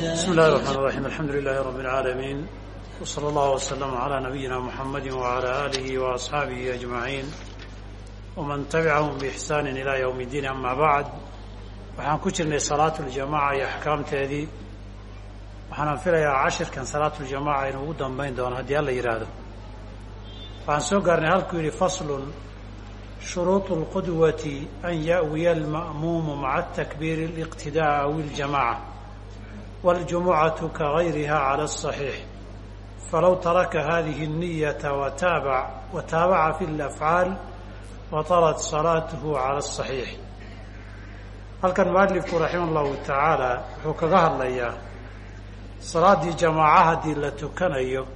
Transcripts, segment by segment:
بسم الله الرحمن الرحيم الحمد لله رب العالمين وصلى الله وسلم على نبينا محمد وعلى آله وأصحابه أجمعين ومن تبعهم بإحسان إلى يوم الدين أما بعد waxaan ku jirnay salaatu ljamaaca iyo axkaamteedii waxaana filayaa cashirkan salaatu ljamaaca inuu ugu dambayn doono haddii alla yidhaahdo waxaan soo gaarnay halkuu yidhi faslun shuruuطu اlqudwati an ya'wiya alma'muumu maca atakbiiri اliqtidaaء aw iljamaca waاljumucatu kagayriha cala الصaxiix falow taraka hadihi الniyata wataabac wataabaca fi اlafcaal batalat salaatuhu cala الصaxiix halkan mualifku raxima allahu tacaala wuxuu kaga hadlayaa salaaddii jamaaca haddii la tukanayo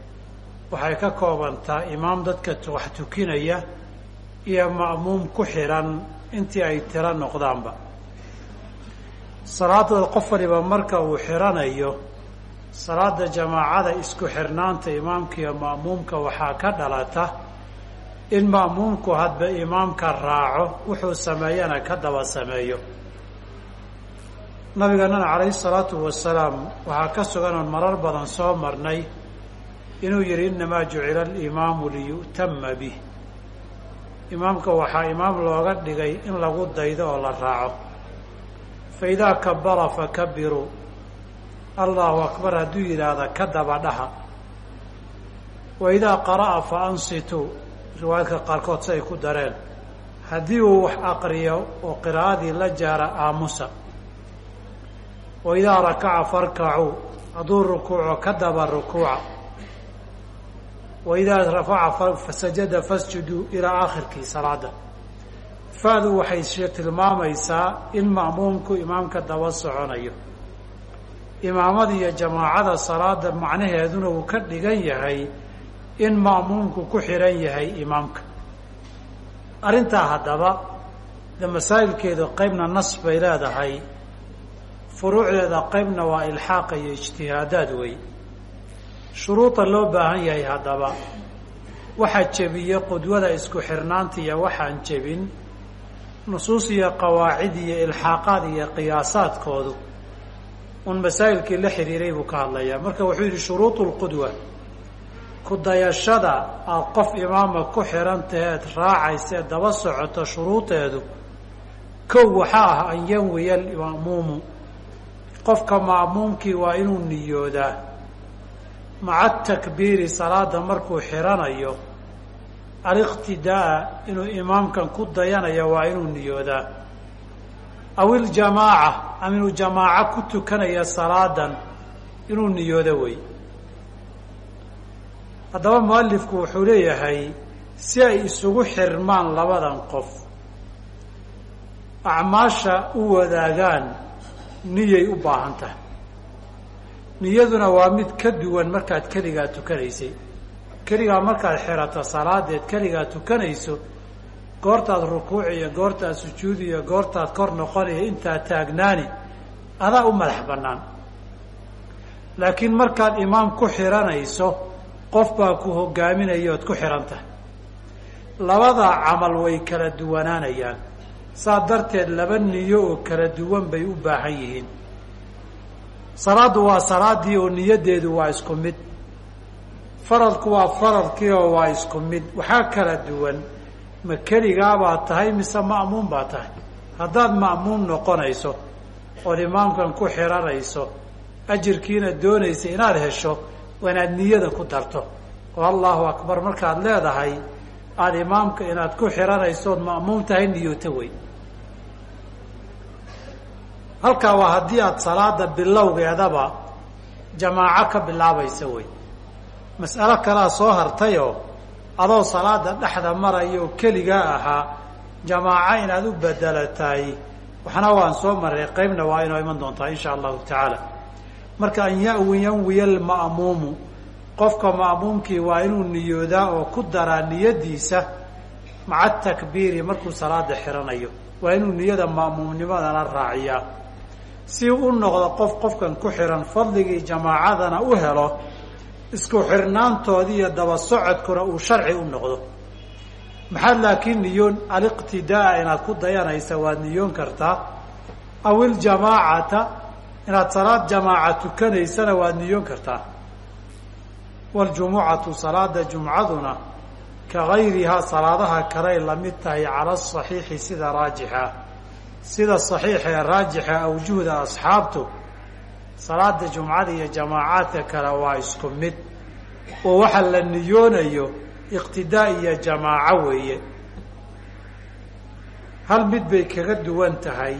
waxay ka koobantaa imaam dadka wax tukinaya iyo ma'muum ku xidhan intii ay tiro noqdaanba salaadooda qof waliba marka uu xidhanayo salaada jamaacada isku xirnaanta imaamka iyo ma'muumka waxaa ka dhalata in ma'muumku hadba imaamka raaco wuxuu sameeyana ka daba sameeyo. Nabigeenana calayhi salaatu wasalaam waxaa ka sugan oon marar badan soo marnay inuu yidhi innamaa jucila alimaamu liyu'tama bih imaamka waxaa imaam looga dhigay in lagu daydo oo la raaco fa idaa kabara fakabiruu allahu akbar hadduu yidhaahda ka daba dhaha. Wa idaa qara'a fa ansituu riwaayadka qaarkood si ay ku dareen. Haddii uu wax aqriyo oo qiraa'adii la jaara aamusa. Wa idaa rakaca farkacuu. Hadduu rukuuco ka daba rukuuca. Wa idaa rafaca fasajada fasjuduu ilaa aakhirkii salaada fa-du waxay tilmaamaysaa in ma'muumku imaamka daba soconayo. Imaamada iyo jamaacada salaada macnaheeduna uu ka dhigan yahay in ma'muumku ku xidhan yahay imaamka. Arrintaa haddaba de masaa'ilkeedu qeybna nas bay leedahay furuucdeeda qaybna waa ilxaaqa iyo ijtihaadaad wey. Shuruuda loo baahan yahay haddaba waxaa jebiye qudwada isku xirnaanta iyo waxaan jebin nusuus iyo qawaacid iyo ilxaaqaad iyo qiyaasaadkoodu un masaa'ilkii la xiriiray buu ka hadlayaa. Marka wuxuu yidhi lqudwa ku dayashada aada qof imaama ku xihan taheed raacaysa ee daba socoto shuruudeedu kow waxaa ah an yanwiya alma'muumu qofka ma'muumkii waa inuu niyoodaa. Maca takbiiri salaada markuu xidhanayo aliqtidaa inuu imaamkan ku dayanayo waa inuu niyoodaa. Aw iljamaaca ama inuu jamaaco ku tukanaya salaadan inuu niyoodo wey. Haddaba mualifku wuxuu leeyahay si ay isugu xirmaan labadan qof acmaasha u wadaagaan niyay u baahan tahay. Niyaduna waa mid ka duwan markaad keligaa tukanaysay keligaa markaad xirato salaadeed keligaa tukanayso goortaad rukuuc iyo goortaad sujuud iyo goortaad kor noqonaya intaad taagnaani adaa u madax bannaan. Laakiin markaad imaam ku xiranayso qof baa ku hogaaminaya ood ku xihan tahay. Labadaa camal way kala duwanaanayaan. Saa darteed laba niyo oo kala duwan bay u baahan yihiin. Salaaddu waa salaadii oo niyaddeedu waa isku mid faradku waa faradkii oo waa isku mid. Waxaa kala duwan ma keligaabaad tahay mise ma'muum baa tahay? Haddaad ma'muum noqonayso ood imaamkan ku xiranayso ajirkiina doonaysa inaad hesho waa inaad niyada ku darto. Oo allahu akbar markaad leedahay aada imaamka inaad ku xiranayso ood ma'muum tahay niyooto wey halkaa waa haddii aada salaada bilowgeedaba jamaaco ka bilaabaysa wey mas'alo kalaa soo hartayoo adoo salaada dhexda maraya oo keligaa ahaa jamaaco inaad u bedelataay waxna waan soo maray qeybna waa inoo iman doontaa insha allahu tacaala. Marka an yawi yanwiya alma'muumu qofka ma'muumkii waa inuu niyoodaa oo ku daraa niyadiisa maca takbiiri markuu salaada xiranayo. Waa inuu niyada ma'muumnimadana raaciyaa. Si u noqdo qof qofkan ku xihan fadligii jamaacadana u helo isku xirnaantoodii iyo daba socodkuna uu sharci u noqdo. Maxaad laakiin niyoon aliqtidaa inaad ku dayanaysa waad niyoon kartaa. Aw iljamaacata inaad salaad jamaaca tukanaysana waad niyoon kartaa. Waljumucatu salaada jumcaduna ka gayrihaa salaadaha kaley la mid tahay cala asaxiixi sida raajixa. Sida saxiixa ee raajixa awjuhda asxaabtu salaada jumcada iyo jamaacaadka kale waa isku mid oo waxa la niyoonayo iqtidaa iyo jamaaco weeye. Hal mid bay kaga duwan tahay.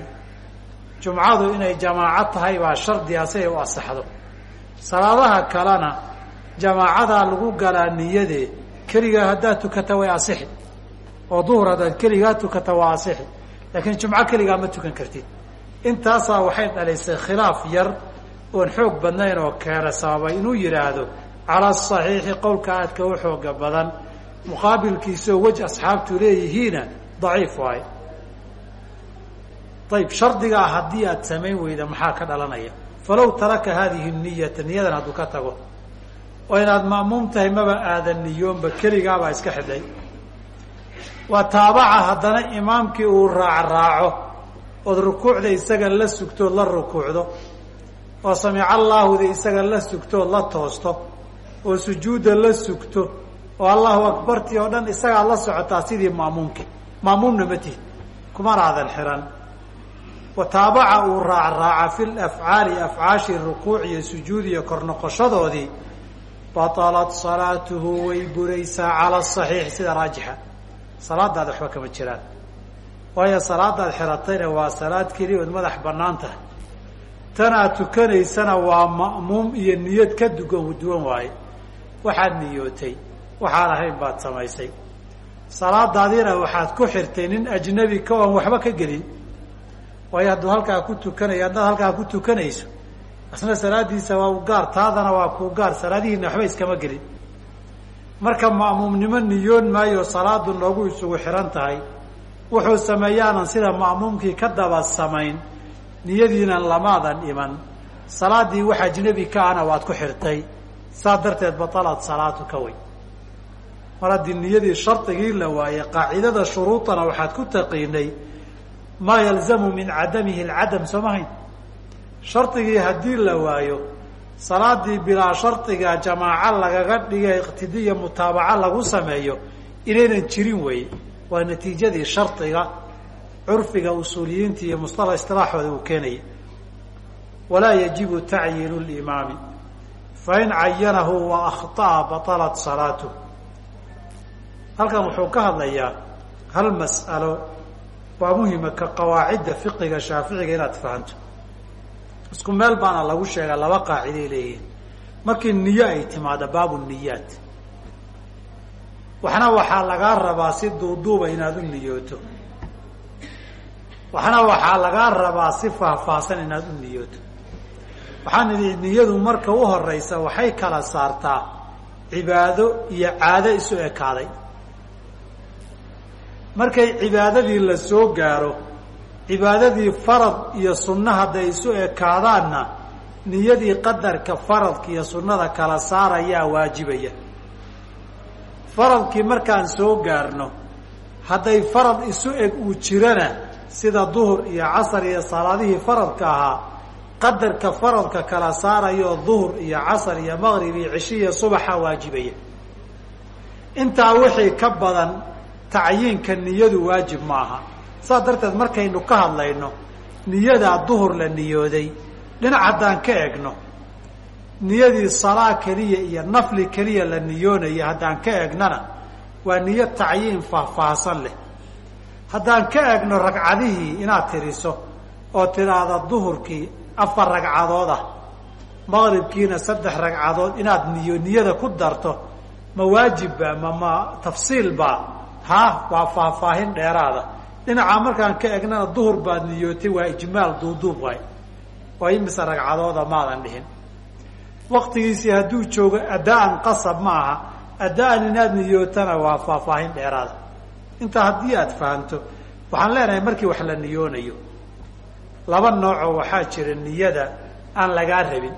Jumcadu inay jamaaco tahay baa shardiga si ay u asaxdo. Salaadaha kalena jamaacadaa lagu galaa niyadee keligaa haddaad tukata way asixi. Oo duhur haddaad keligaa tukata waa asixi. Laakiin jumco keligaa ma tukan kartid. Intaasaa waxay dhalisay khilaaf yar oon xoog badnayn oo keena sababay inuu yidhaahdo cala asaxiixi qowlka aadka u xooga badan muqaabilkiisaoo wej asxaabtu leeyihiina daciif waaye ayib shardigaa haddii aad samayn weyda maxaa ka dhalanaya? Falaw taraka haadihi niyata niyadan hadduu ka tago. Oo inaad ma'muum tahay maba aadan niyoonba keligaabaa iska xidhay. Waa taabaca haddana imaamkii uu raac raaco ood rukuucda isaga la sugtood la rukuucdo oo samica allaahuda isaga la sugtood la toosto oo sujuudda la sugto oo allahu akbartii oo dhan isagaad la socotaa sidii ma'muumkii ma'muumna ma tihi kumana xihan wa taabaca uu raac raaca fi lafcaali afcaashi rukuuc iyo sujuud iyo kor noqoshadoodii batalat salaatuhu way buraysaa cala asaxiix sida raajixa. Salaadaada waxba kama jiraan. Waayo salaadaad xiratayna waa salaad keliya ood madax bannaan tahay. Tan aad tukanaysana waa ma'muum iyo niyad ka dugan duwan waaye waxaad niyootay waxaan ahayn baad samaysay. Salaadaadiina waxaad ku xirtay nin ajnabi ka oon waxba ka gelin. Waayo hadduu halkaa ku tukanayo haddaad halkaa ku tukanayso asna salaadiisa waa u gaar taadana waa kuu gaar salaadihiina waxba iskama gelin. Marka ma'muumnimo niyoon maayo salaadu noogu isugu xihan tahay. Wuxuu sameeyaanan sida ma'muumkii ka daba samayn niyadiinan lamaadan iman. Salaadii wax ajnebi ka ana waad ku xirtay saa darteed batalad salaatu ka way mar haddii niyadii shardigii la waayey qaacidada shuruudana waxaad ku taqiinay maa yalzamu min cadamihi alcadam soo mahayn shardigii haddii la waayo salaadii bilaa shardiga jamaaco lagaga dhiga iqtidiya mutaabaco lagu sameeyo inaynan jirin weeye waa natiijadii shardiga curfiga usuuliyiinta iyo mustala istilaaxooda uu keenaya walaa yajibu tacyiinu limaami fain cayanahu wa akhطa'a batalat salaatuh halkan wuxuu ka hadlayaa hal mas'alo waa muhima ka qawaacidda fiqiga shaaficiga inaad fahanto. isku meel baana lagu sheegaa laba qaaciday leeyihiin markii niyo ay timaado baabu niyaat waxna waxaa lagaa rabaa si duuduuba inaad u niyooto. waxna waxaa lagaa rabaa si faahfaahsan inaad u niyooto waxaan idhi niyadu marka u horeysa waxay kala saartaa cibaado iyo caado isu ekaaday. Markay cibaadadii la soo gaaro cibaadadii farad iyo sunno hadday isu ekaadaanna niyadii qadarka faradka iyo sunnada kala saarayaa waajibaya. Faradkii markaan soo gaarno hadday farad isu eg uu jirana sida duhur iyo casar iyo salaadihii faradka ahaa qadarka faradka kala saarayoo duhur iyo casar iyo maqrib iyo cishi iyo subaxa waajibaya. Intaa wixii ka badan tacyiinka niyadu waajib maaha saas darteed markaynu ka hadlayno niyadaa duhur la niyooday dhinac haddaan ka egno niyadii salaa keliya iyo nafli keliya la niyoonaya haddaan ka egnana waa niyo tacyiin faahfaahsan leh. Haddaan ka egno ragcadihii inaad tiriso oo tidhaahda duhurkii afar ragcadood ah maqribkiina saddex ragcadood inaad niyo niyada ku darto ma waajibba ma ma tafsiilba ha waa faahfaahin dheeraada. Dhinacaa markaan ka egnana duhur baad niyootay waa ijmaal duuduub waay. Oo imise ragcadooda maadan dhihin. Waktigiisii hadduu joogo addaan qasab ma aha. Addaan inaad niyootana waa faahfaahin dheeraada. Intaa haddii aad fahamto waxaan leenahay markii wax la niyoonayo laba noocoo waxaa jira niyada aan lagaa rabin.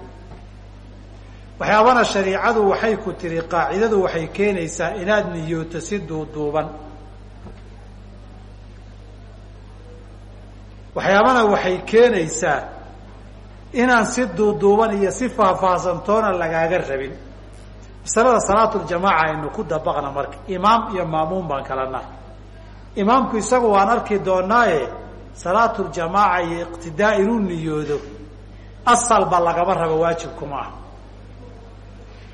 Waxyaabana shariicadu waxay ku tiri qaacidadu waxay keenaysaa inaad niyooto si duuduuban. Waxyaabana waxay keenaysaa inaan si duuduuban iyo si faahfaahsantoona lagaaga rabin. Masalada salaatuljamaaca aynu ku dabaqna marka imaam iyo maamuum baan kala nahay. Imaamku isagu waan arki doonaaye salaatuljamaaca iyo iqtidaa inuu niyoodo asalba lagama rabo waajibkuma ah.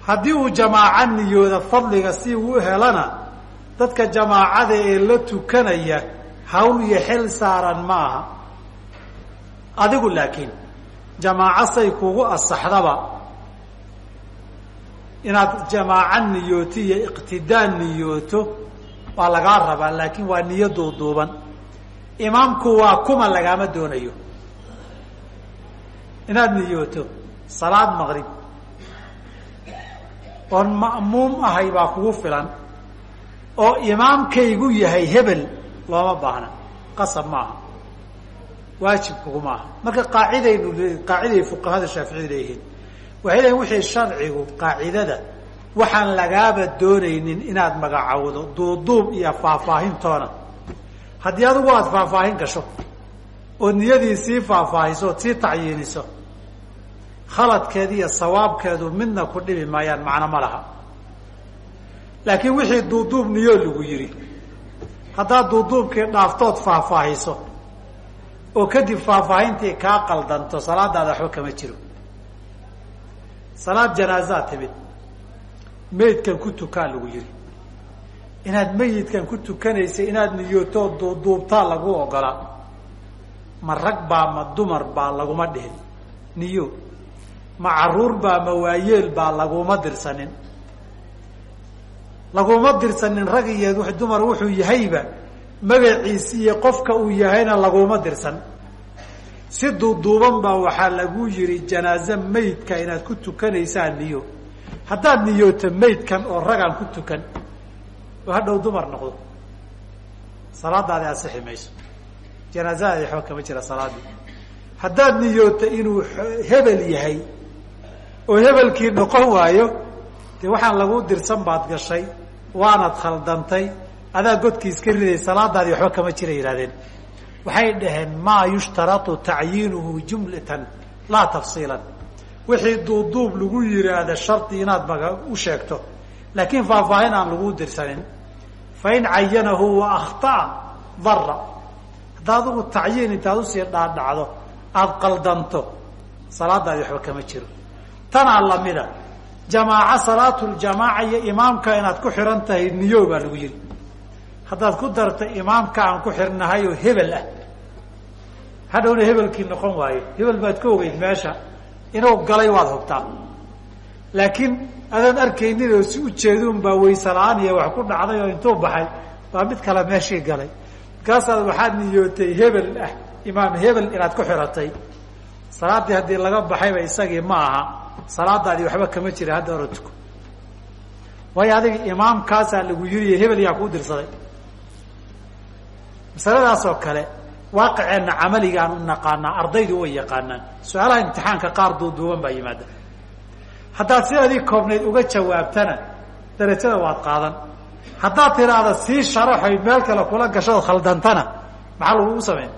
Haddii uu jamaaco niyooda fadliga si uu helana dadka jamaacada ee la tukanaya hawl iyo xil saaran ma aha. Adigu laakiin jamaaco say kugu asaxdaba. Inaad jamaaco niyooto iyo iqtidaa niyooto waa lagaa rabaa laakiin waa niyo duuduuban imaamku waa kuma lagaama doonayo. Inaad niyooto salaad maqrib. Oon ma'muum ahay baa kugu filan. Oo imaamkaygu yahay hebel looma baahna. Qasab maaha. Waajib kuguma aha marka qaacidaynu qaaciday fuqahada shaaficiyadu leeyihiin. Waxay leeyihiin wixii sharcigu qaacidada waxaan lagaaba doonaynin inaad magacawdo duuduub iyo faahfaahintoona haddii adigu aada faahfaahin gasho ood niyadii sii faahfaahiso ood sii tacyiiniso khaladkeeda iyo sawaabkeedu midna ku dhibi maayaan macno ma laha. Laakiin wixii duuduub niyoo lagu yidhi haddaad duuduubkii dhaaftood faahfaahiso oo kadib faahfaahintii kaa qaldanto salaadaada waxba kama jiro. Salaad janaazaa timid meydkan ku tukaa lagu yihi inaad meyidkan ku tukanaysa inaad niyootoo duuduubtaa lagu ogolaa ma rag baa ma dumar baa laguma dhihin. Niyo. Ma carruur baa ma waayeel baa laguma dirsanin. Laguma dirsanin rag iyo dumar wuxuu yahayba magaciisi iyo qofka uu yahayna laguma dirsan. Si duuduuban baa waxaa lagu yihi janaaze meydka inaad ku tukanaysaa niyo. Haddaad niyooto meydkan oo ragaan ku tukan hadhow dumar noqdo. Salaadaadi asixi mayso. Janaazadaadi waxba kama jira salaadii haddaad niyooto inuu hebel yahay oo hebelkii noqon waayo dee waxaan lagu dirsan baad gashay waanad khaldantay adaa godkii iska riday salaadaadii waxba kama jira yihahdeen waxay dhaheen maa yushtarau tacyiinuhu jumlatan laa tafsiilan. Wixii duuduub lagu yihaahda shardi inaad maga u sheegto laakiin faahfaahin aan lagu dirsanin. Fain cayanahu wa akhطa'a dara haddaa adigu tacyiin intaad u sii dhaadhacdo aada qaldanto salaadaadi waxba kama jiro. Tanaa lamida jamaaco salaatuljamaaca iyo imaamka inaad ku xihan tahay niyo baa lagu yihi haddaad ku darta imaamka aan ku xirnahay oo hebel ah. Hadhowna hebelkii noqon waayo hebel baad ka ogeyd meesha. Inuu galay waad hubtaa. Laakiin adaan arkaynin oo si ujeeduun baa wayse la'aan iyo wax ku dhacday oo intuu baxay. Baa mid kale meeshii galay. Markaasaad waxaad niyootay hebel ah imaam hebel inaad ku xiratay. Salaaddii haddii laga baxayba isagii ma aha. Salaadaadii waxba kama jira hadda orodku waayo adiga imaamkaasaa lagu yiriyo hebel yaa kuu dirsaday. Masaladaas oo kale waaqiceenna camaligaan u naqaanaa ardaydu way yaqaanaan. Su'aalaha imtixaanka qaar duuduuban baa yimaada haddaad sidaadii koobnayd uga jawaabtana darajada waad qaadan. Haddaad tiraahda sii sharaxoy meel kale kula gashood khaldantana maxaa lagugu sameyn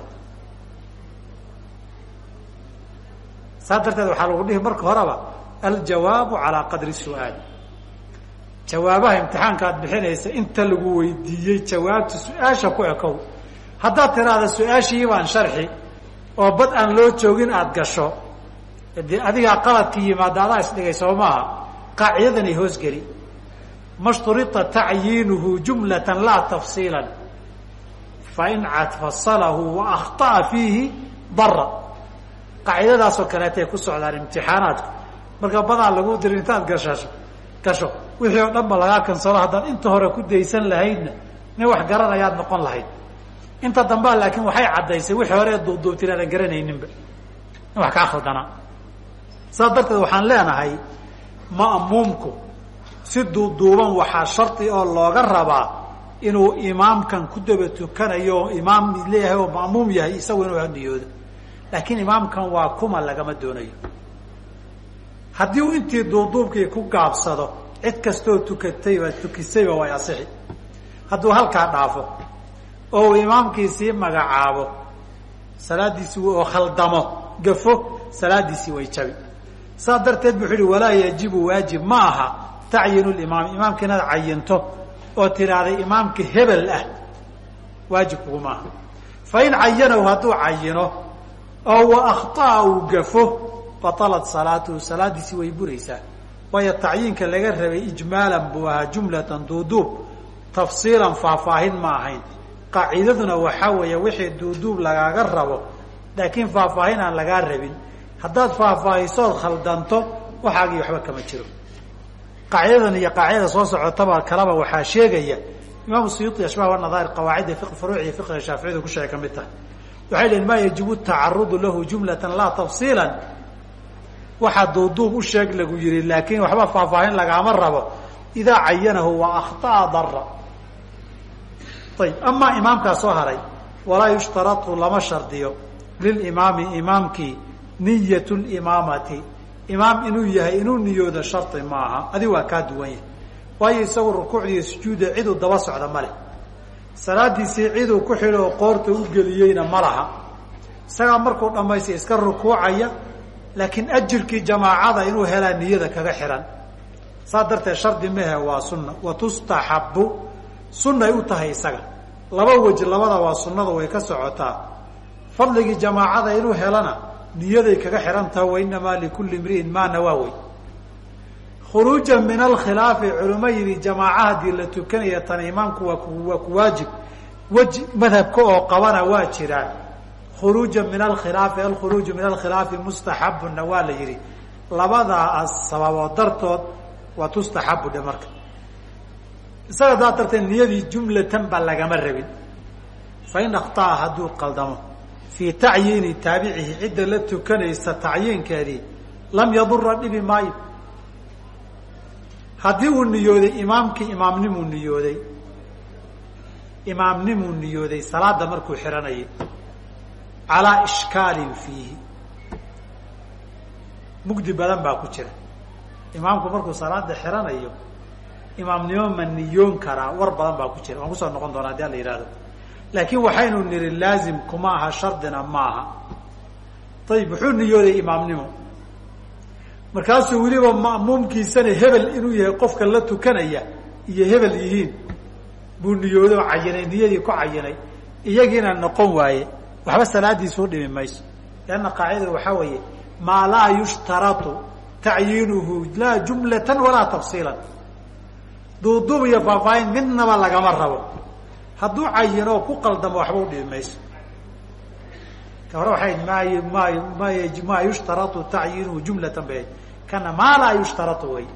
saas darteed waxaa lagu dhihi marka horeba aljawaabu calaa qadri su'aal jawaabaha imtixaanka aad bixinaysa inta lagu weydiiyey jawaabta su'aasha ku ekow. Haddaad tiraahda su'aashii baan sharxi oo bad aan loo joogin aada gasho adigaa qaladkii yimaada adaa isdhigay soo maaha qaacidadanay hoosgeli mashturita tacyiinuhu jumlatan laa tafsiilan. Fain fasalahu wa akhطa'a fiihi dara qaacidadaasoo kaleetay ku socdaan imtixaanaadku marka badaa lagu diri intaad gashasho gasho. Wixii oo dhan ba lagaa kansalo haddaad inta hore ku daysan lahaydna nin wax garanayaad noqon lahayd. Inta dambaa laakiin waxay caddaysay wixii hore duubduubtin aadan garanayninba. In wax kaa khaldanaa saas darteed waxaan leenahay ma'muumku si duuduuban waxaa shardi oo looga rabaa inuu imaamkan ku daba tukanayo oo imaam leeyahay oo ma'muum yahay isagu inuu haniyoodo laakiin imaamkan waa kuma lagama doonayo. Haddii uu intii duuduubkii ku gaabsado cid kastoo tukatayba tukisayba way asixi. Hadduu halkaa dhaafo oo uu imaamkii sii magacaabo salaadiisi oo khaldamo gafo salaadiisii way jabi saas darteed buu yihi walaa yajibu waajib ma aha. Tacyiinu limaami imaamka inaad cayinto oo tidhaahday imaamka hebel ah waajib kuguma aha fain cayanahu hadduu cayino oo wa akhطa'a uu gafo batalat salaatuhu salaadiisii way buraysaa. Waayo tacyiinka laga rabay ijmaalan buu ahaa jumlatan duuduub tafsiilan faahfaahin ma ahayn. Qaacidaduna waxaa weeye wixii duuduub lagaaga rabo laakiin faahfaahin aan lagaa rabin haddaad faahfaahisood khaldanto waxaagii waxba kama jiro. Qaacidadan iyo qaacidada soo socotaba kalaba waxaa sheegaya imaamu suyuuti ashbaah wanadair qawaacida furuuc iyo fiqiga shaaficiyadu ku sheegay ka mid tahay. Waxay lehin maa yajibu tacarudu lahu jumlatan laa tafsiilan. Waxaa duuduub u sheeg lagu yihi laakiin waxba faahfaahin lagaama rabo. Idaa cayanahu wa akhطa'a dara ayb amaa imaamkaa soo haray walaa yushtaratu lama shardiyo lilimaami imaamkii niyat limaamati imaam inuu yahay inuu niyoodo shardi maaha. Adi waa kaa duwan yahay. Waayo isagu rukuucdiiyo sujuudda ciduu daba socda ma leh. Salaadiisii ciduu ku xidho oo qoorta u geliyeyna ma laha. Isagaa markuu dhamaystay iska rukuucaya laakiin ajirkii jamaacada inuu helaa niyada kaga xihan saas darteed shardi mehe waa sunna. Wa tustaxabu sunnay u tahay isaga. Laba weji labada waa sunnada way ka socotaa. Fadligii jamaacada inuu helana niyaday kaga xihan taha wainamaa likulli imri'in maa nawaa wey khuruuja min alkhilaafi culimo yidhi jamaaca haddii la tukanaya tan imaamku waa ku waajib. Weji madhabka oo qabana waa jiraan. Khuruuja min alkhilaafi alkhuruuju min alkhilaafi mustaxabuna waa la yidhi. Labadaa sababood dartood waa tustaxabu dhe marka. Isaga daa darteed niyadii jumlatan ba lagama rabin. Fain akhطa'a hadduu qaldamo fii tacyiini taabicihi cidda la tukanaysa tacyiinkeedii lam yadura dhibi maayo. Haddii uu niyooday imaamkii imaamnimuu niyooday. Imaamnimuu niyooday salaada markuu xihanayay calaa ishkaalin fiihi. Mugdi badan baa ku jira. Imaamku markuu salaada xiranayo imaamnimo ma niyoon karaa war badan baa ku jira. Waan ku soo noqon doona haddii ala yihahdo laakiin waxaynu nihi laazim kuma aha shardina maaha. Ayib wuxuu niyooday imaamnimo. Markaasuu weliba ma'muumkiisana hebel inuu yahay qofka la tukanaya iyo hebel yihiin. Buu niyooday oo cayinay niyadii ku cayinay iyagiina noqon waaye. Waxba salaadiisuu dhimi mayso. Leanna qaacidada waxaa weeye maa laa yushtaratu tacyiinuhu laa jumlatan walaa tafsiilan. Duuduub iyo faahfaahin midnaba lagama rabo hadduu cayinoo ku qaldamo waxba u dhimi mayso. Ka hore waxay may maa yushtaratu tacyiinuhu jumlatan bay kana maa laa yushtaratu way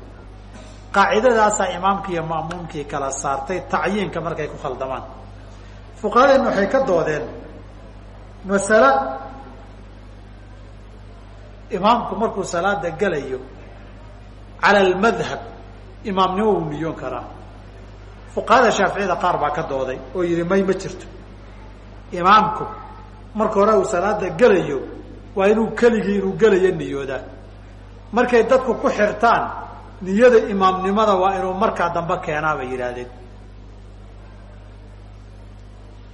qaacidadaasaa imaamkii iyo ma'muumkii kala saartay tacyiinka markay ku khaldamaan fuqahadeenna waxay ka doodeen masale imaamku markuu salaada gelayo cala almadhab imaamnimo uu niyoon karaa fuqahada shaaficiyada qaar baa ka dooday oo yihi may ma jirto. Imaamku marka hore uu salaada gelayo waa inuu keligii inuu gelayo niyoodaa markay dadku ku xirtaan niyada imaamnimada waa inuu markaa dambe keenaa bay yidhaahdeen.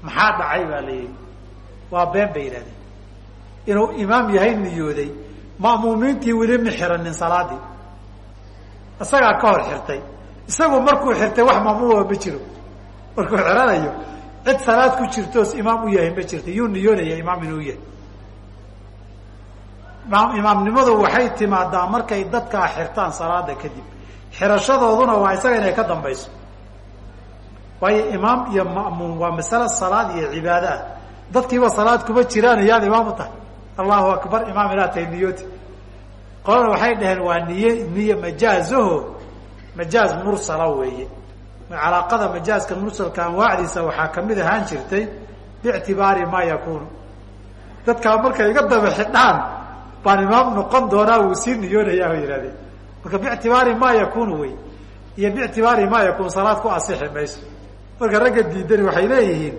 Maxaa dhacay baa la yidhi? Waa been bay yidhahdeen inuu imaam yahay niyooday ma'muumiintii weli ma xiranin salaadii. Isagaa ka hor xirtay isagu markuu xirtay wax ma'muuma ma jiro. Markuu xiranayo cid salaad ku jirtoos imaam u yahay ma jirto. Yuu niyoonaya imaam inuu yahay. Imaamnimadu waxay timaadaa markay dadkaa xirtaan salaada kadib. Xirashadooduna waa isaga inay ka dambayso. Waayo imaam iyo ma'muum waa masale salaad iyo cibaado ah. Dadkiiba salaad kuma jiraan iyaad imaam u tahay. Allahu akbar imaam inaad tahay niyooti qolada waxay dhaheen waa niye niye majaazaho majaaz mursala weeye. Calaaqada majaazka mursalka anwaacdiisa waxaa ka mid ahaan jirtay biictibaari maa yakunu dadkaa markay iga daba xidhaan baan imaam noqon doonaa wuu sii niyoonayaa bay yihahdeen marka biictibaari maa yakunu wey. Iyo biictibaari maa yakun salaad ku asixi mayso. Marka ragga diidani waxay leeyihiin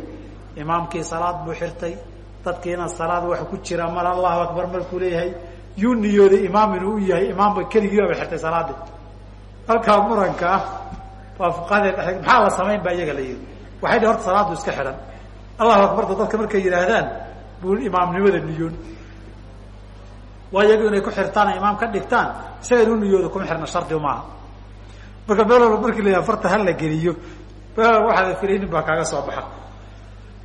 imaamkii salaad buu xirtay dadkiina salaad wax ku jira mal allahu akbar markuu leeyahay yuu niyooday imaam inuu u yahay imaamba keligii aba xirtay salaadi halkaa muranka ah waa fuqahadee dhe maxaa la samayn baa iyaga la yihi waxay dhi horta salaadu iska xidhan allahu akbarta dadka markay yidhaahdaan buu imaamnimada niyoon. Waa iyagu inay ku xirtaan imaam ka dhigtaan isaga inu niyooda kuma xirna shardi maaha. Marka meel walba markii la yidhaha farta hala geliyo meel walba waxaada filaynin baa kaaga soo baxa.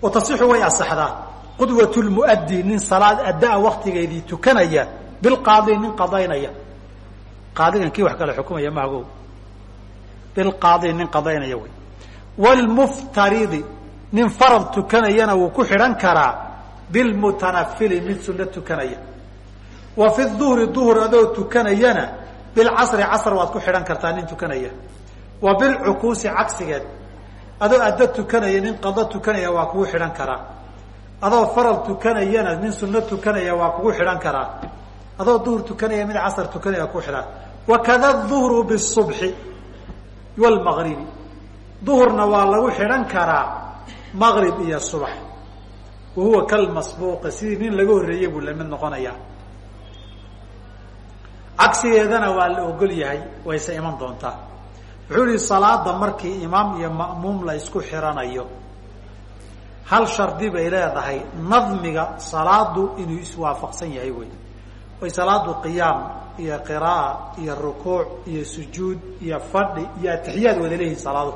Wa way asaxdaa. Qudwat lmuaddi nin salaad addaa waktigeedii tukanaya bilqaadi nin qadaynaya qaadigan kii wax kale xukumaya mahagow bilqaadi nin qadaynaya wey. Wlmuftaridi nin farad tukanayana wuu ku xidhan karaa bilmutanafili mid sunno tukanaya. Wa fi duhri duhr adoo tukanayana bilcasri casr waad ku xidhan kartaa nin tukanaya. Wa bilcukuusi cagsigeed adoo addo tukanaya nin qado tukanaya waa kugu xidhan karaa. Adoo faral tukanayana nin sunno tukanaya waa kugu xidhan karaa adoo duhur tukanaya mid casr tukanaya waa kugu xidhan wakada duhru bisubxi wlmagribi duhurna waa lagu xidhan karaa maqrib iyo subax. Wa huwa kalmasbuuqi sidii nin laga horreeyey buu la mid noqonayaa. Cagsigeedana waa la ogol yahay wayse iman doontaa. Wuxuu yihi salaada markii imaam iyo ma'muum la isku xiranayo hal shardi bay leedahay nadmiga salaadu inuu iswaafaqsan yahay wey way salaadu qiyaam iyo qira'a iyo rukuuc iyo sujuud iyo fadhi iyo atixiyaad wada leeyihiin salaadu.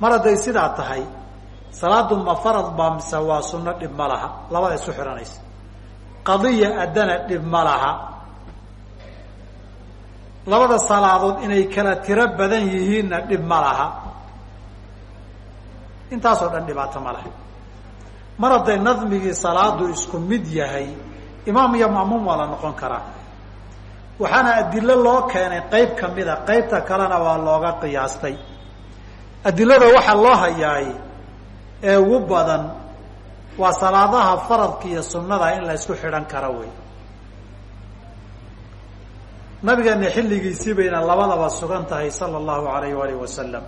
Mar hadday sidaa tahay salaadu ma farad baa mise waa sunno dhib ma laha? Labada isu xihanaysa qadiya addana dhib ma laha. Labada salaadood inay kala tiro badan yihiinna dhib ma laha. Intaasoo dhan dhibaato ma laha. Mar hadday nadmigii salaadu isku mid yahay imaam iyo ma'muum waa la noqon karaa. Waxaana adilo loo keenay qeyb kamida qeybta kalena waa looga qiyaastay. Adilada waxaa loo hayaay ee ugu badan waa salaadaha faradka iyo sunnada in la isku xidhan karo wey. Nabigeena xilligiisii bayna labadaba sugan tahay sala allahu alayh waalih wasalam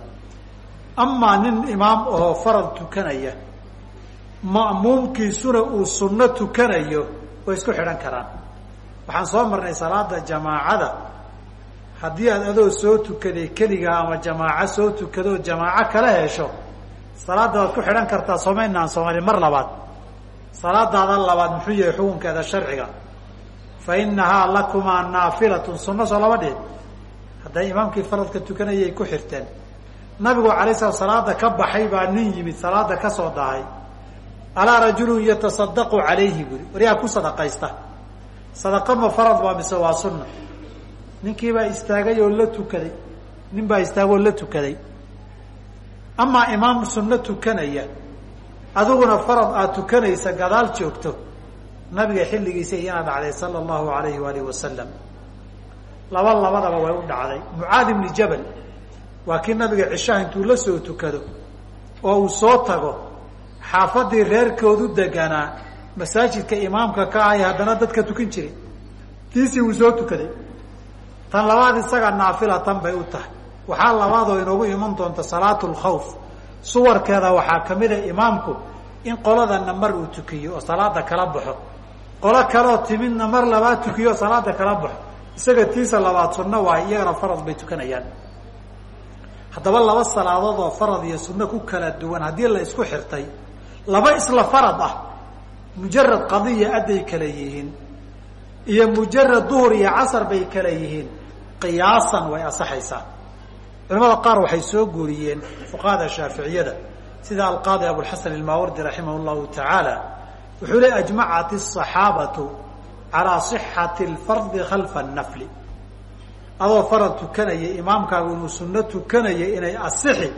amaa nin imaam ahoo farad tukanaya ma'muumkiisuna uu sunno tukanayo way isku xidhan karaan. Waxaan soo marnay salaada jamaacada. Haddii aad adoo soo tukaday keligaa ama jamaaco soo tukadoo jamaaco kala hesho salaada waad ku xidhan kartaa soomaynaan soomaali mar labaad. Salaadaada labaad muxuu yahay xukunkeeda sharciga. Fa inahaa lakumaa naafilatun sunno soo laba dheed hadday imaamkii faradka tukanayay ku xirteen. Nabigu alay slam salaada ka baxay baa nin yimid salaada ka soo dahay alaa rajulun yatasadaqu calayhi buri. Waryaa ku sadaqaysta. Sadaqa ma farad baa mise waa sunna? Ninkiibaa istaagay oo la tukaday. Nin baa istaagoo la tukaday. Amaa imaam sunno tukanaya adiguna farad aad tukanaysa gadaal joogto nabiga xilligiisa iyana dhacday sala allahu alayhi waalihi wasalam laba labadaba way u dhacday. Mucaad ibni jabal waa kii nabiga cishaha intuu la soo tukado oo uu soo tago xaafadii reerkoodu deganaa masaajidka imaamka ka ahay haddana dadka tukan jiray. Tiisii uu soo tukaday. Tan labaad isaga naafilatan bay u tahay. Waxaa labaadoo inoogu iman doonta salaatu lkhawf suwarkeeda waxaa kamida imaamku in qoladana mar uu tukiyo oo salaada kala baxo. Qolo kaleoo timidna mar labaad tukiyo oo salaada kala baxo. Isaga tiisa labaad sunno waay iyagana farad bay tukanayaan. Haddaba laba salaadood oo farad iyo sunno ku kala duwan haddii la isku xirtay laba isla farad ah mujarad qadiya adday kala yihiin iyo mujarad duhur iyo casar bay kala yihiin qiyaasan way asaxaysaa culamada qaar waxay soo guuriyeen fuqahada shaaficiyada sida alqaadi abulxasan ilmaawardi raximah llahu tacaala wuxuu le ajmacat asaxaabatu calaa sixati lfardi khalfa nafli adoo farad tukanaya imaamkaagu inuu sunno tukanaya inay asixi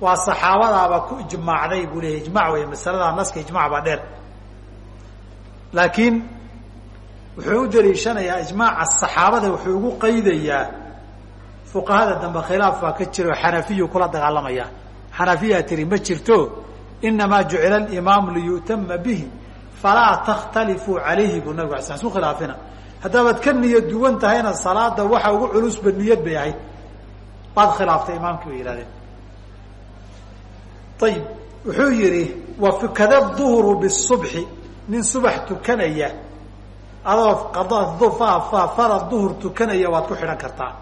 waa saxaabadaaba ku ijmaacday buu leeya ijmac wey masaladaa naska ijmac baa dheer. Laakiin wuxuu u daliishanayaa ijmaaca saxaabada wuxuu ugu qaydayaa. Fuqahada dambe khilaaf baa ka jira oo xanafiyu kula dagaalamaya. Xanafiyaa tiri ma jirto? Inamaa jucila alimaamu liyu'tama bihi falaa takhtalifuu calayhi buu nabig ala sl isku khilaafina. Haddaabaad ka niyad duwan tahayna salaada waxa ugu culusba niyad bay ahayd. Waad khilaaftay imaamkii bay yihahdeen ayib wuxuu yihi wakada duhru bisubxi nin subax tukanaya adoo farad duhur tukanaya waad ku xidhan kartaa.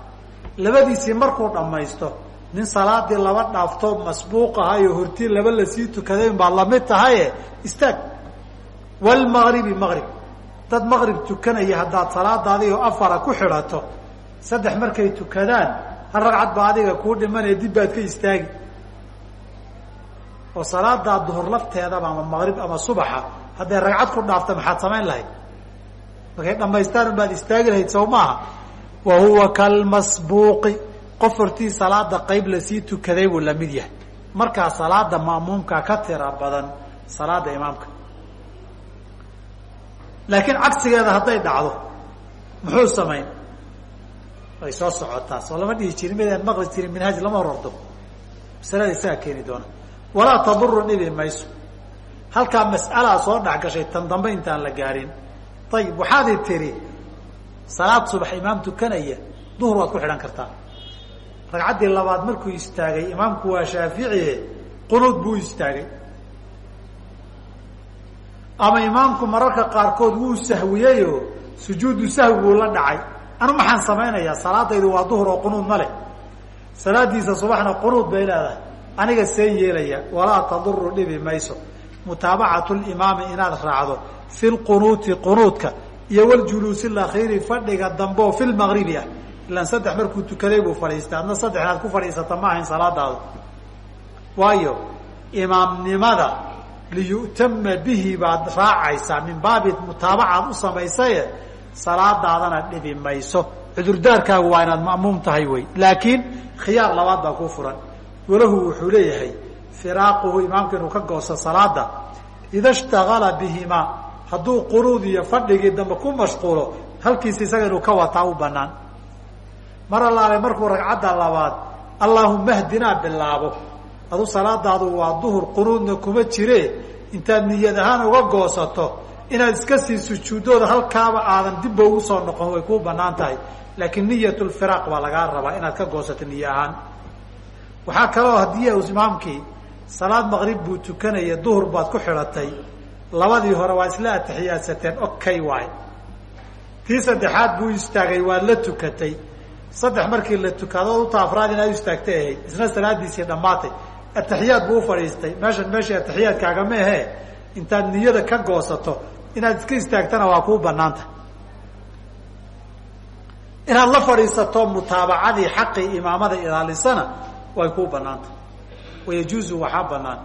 Labadiisii markuu dhammaysto nin salaadii laba dhaaftoo masbuuq ahayo hortii laba la sii tukaday baa la mid tahaye istaag. Wlmagribi magrib dad maqrib tukanaya haddaad salaadaadii oo afara ku xidhato saddex markay tukadaan hal ragcad baa adiga kuu dhimanaya dib baad ka istaagi oo salaadaa duhur lafteedaba ama maqrib ama subaxa hadday ragcad ku dhaafta maxaad samayn lahayd? Markay dhamaystaan unbaad istaagi lahayd sow maaha? Wa huwa kalmasbuuqi qof hortii salaada qayb la sii tukaday buu la mid yahay. Markaa salaada ma'muumka ka tira badan salaada imaamka. Laakiin cagsigeeda hadday dhacdo muxuu samayn? Way soo socotaa. Soo lama dhihi jirin midaan maqli jirin minhaaj lama horordo masalada isagaa keeni doona walaa taduru dhibi mayso. Halkaa mas'alaa soo dhex gashay tan dambe intaan la gaarin. Ayib waxaadi tiri salaad subax imaam tukanaya duhur waad ku xidhan kartaa. Ragcaddii labaad markuu istaagay imaamku waa shaaficiye qunuud buu istaagay. Ama imaamku mararka qaarkood wuu sahwiyeyoo sujuudu sahwi buu la dhacay. Anu maxaan samaynayaa salaadaydu waa duhur oo qunuud ma leh. Salaadiisa subaxna qunuud bay leedahay aniga seen yeelaya walaa taduru dhibi mayso. Mutaabacatu limaami inaad raacdo fi lqunuuti qunuudka iyo waljuluusi lakhiiri fadhiga dambe oo fi lmaqribi ah. Ilaan saddex markuu tukaday buu fadhiistay adna saddex inaad ku fadhiisata ma ahayn salaadaada waayo imaamnimada liyu'tama bihi baad raacaysaa min baabi mutaabacaad u samaysaye salaadaadana dhibi mayso. Cudurdaarkaagu waa inaad ma'muum tahay wey. Laakiin khiyaar labaad baa kuu furan walahu wuxuu leeyahay firaaquhu imaamka inuu ka goosto salaada ida shtagala bihimaa hadduu qunuud iyo fadhigii dambe ku mashquulo halkiisa isaga inuu ka wataa u banaan mar allaale markuu ragcadda labaad allaahuma hdinaa bilaabo adu salaadaadu waa duhur qunuudna kuma jire intaad niyad ahaan uga goosato inaad iska sii sujuuddooda halkaaba aadan dibba ugu soo noqon way kuu bannaan tahay. Laakiin niyat lfiraaq baa lagaa rabaa inaad ka goosato niye ahaan waxaa kaloo haddii imaamkii salaad maqrib buu tukanaya duhur baad ku xidhatay labadii hore waa isla atixiyaadsateen okay waay tii saddexaad buu istaagay waad la tukatay. Saddex markii la tukado uta afraad inaad u istaagtay ahayd isna salaadiisii dhammaatay. Atixiyaad buu ufadhiistay meeshan meeshii atixiyaadkaagama ahe intaad niyada ka goosato inaad iska istaagtana waa kuu banaanta inaad la fadhiisato mutaabacadii xaqii imaamada ilaalisana way kuu banaanta wayajuuzu waxaa banaan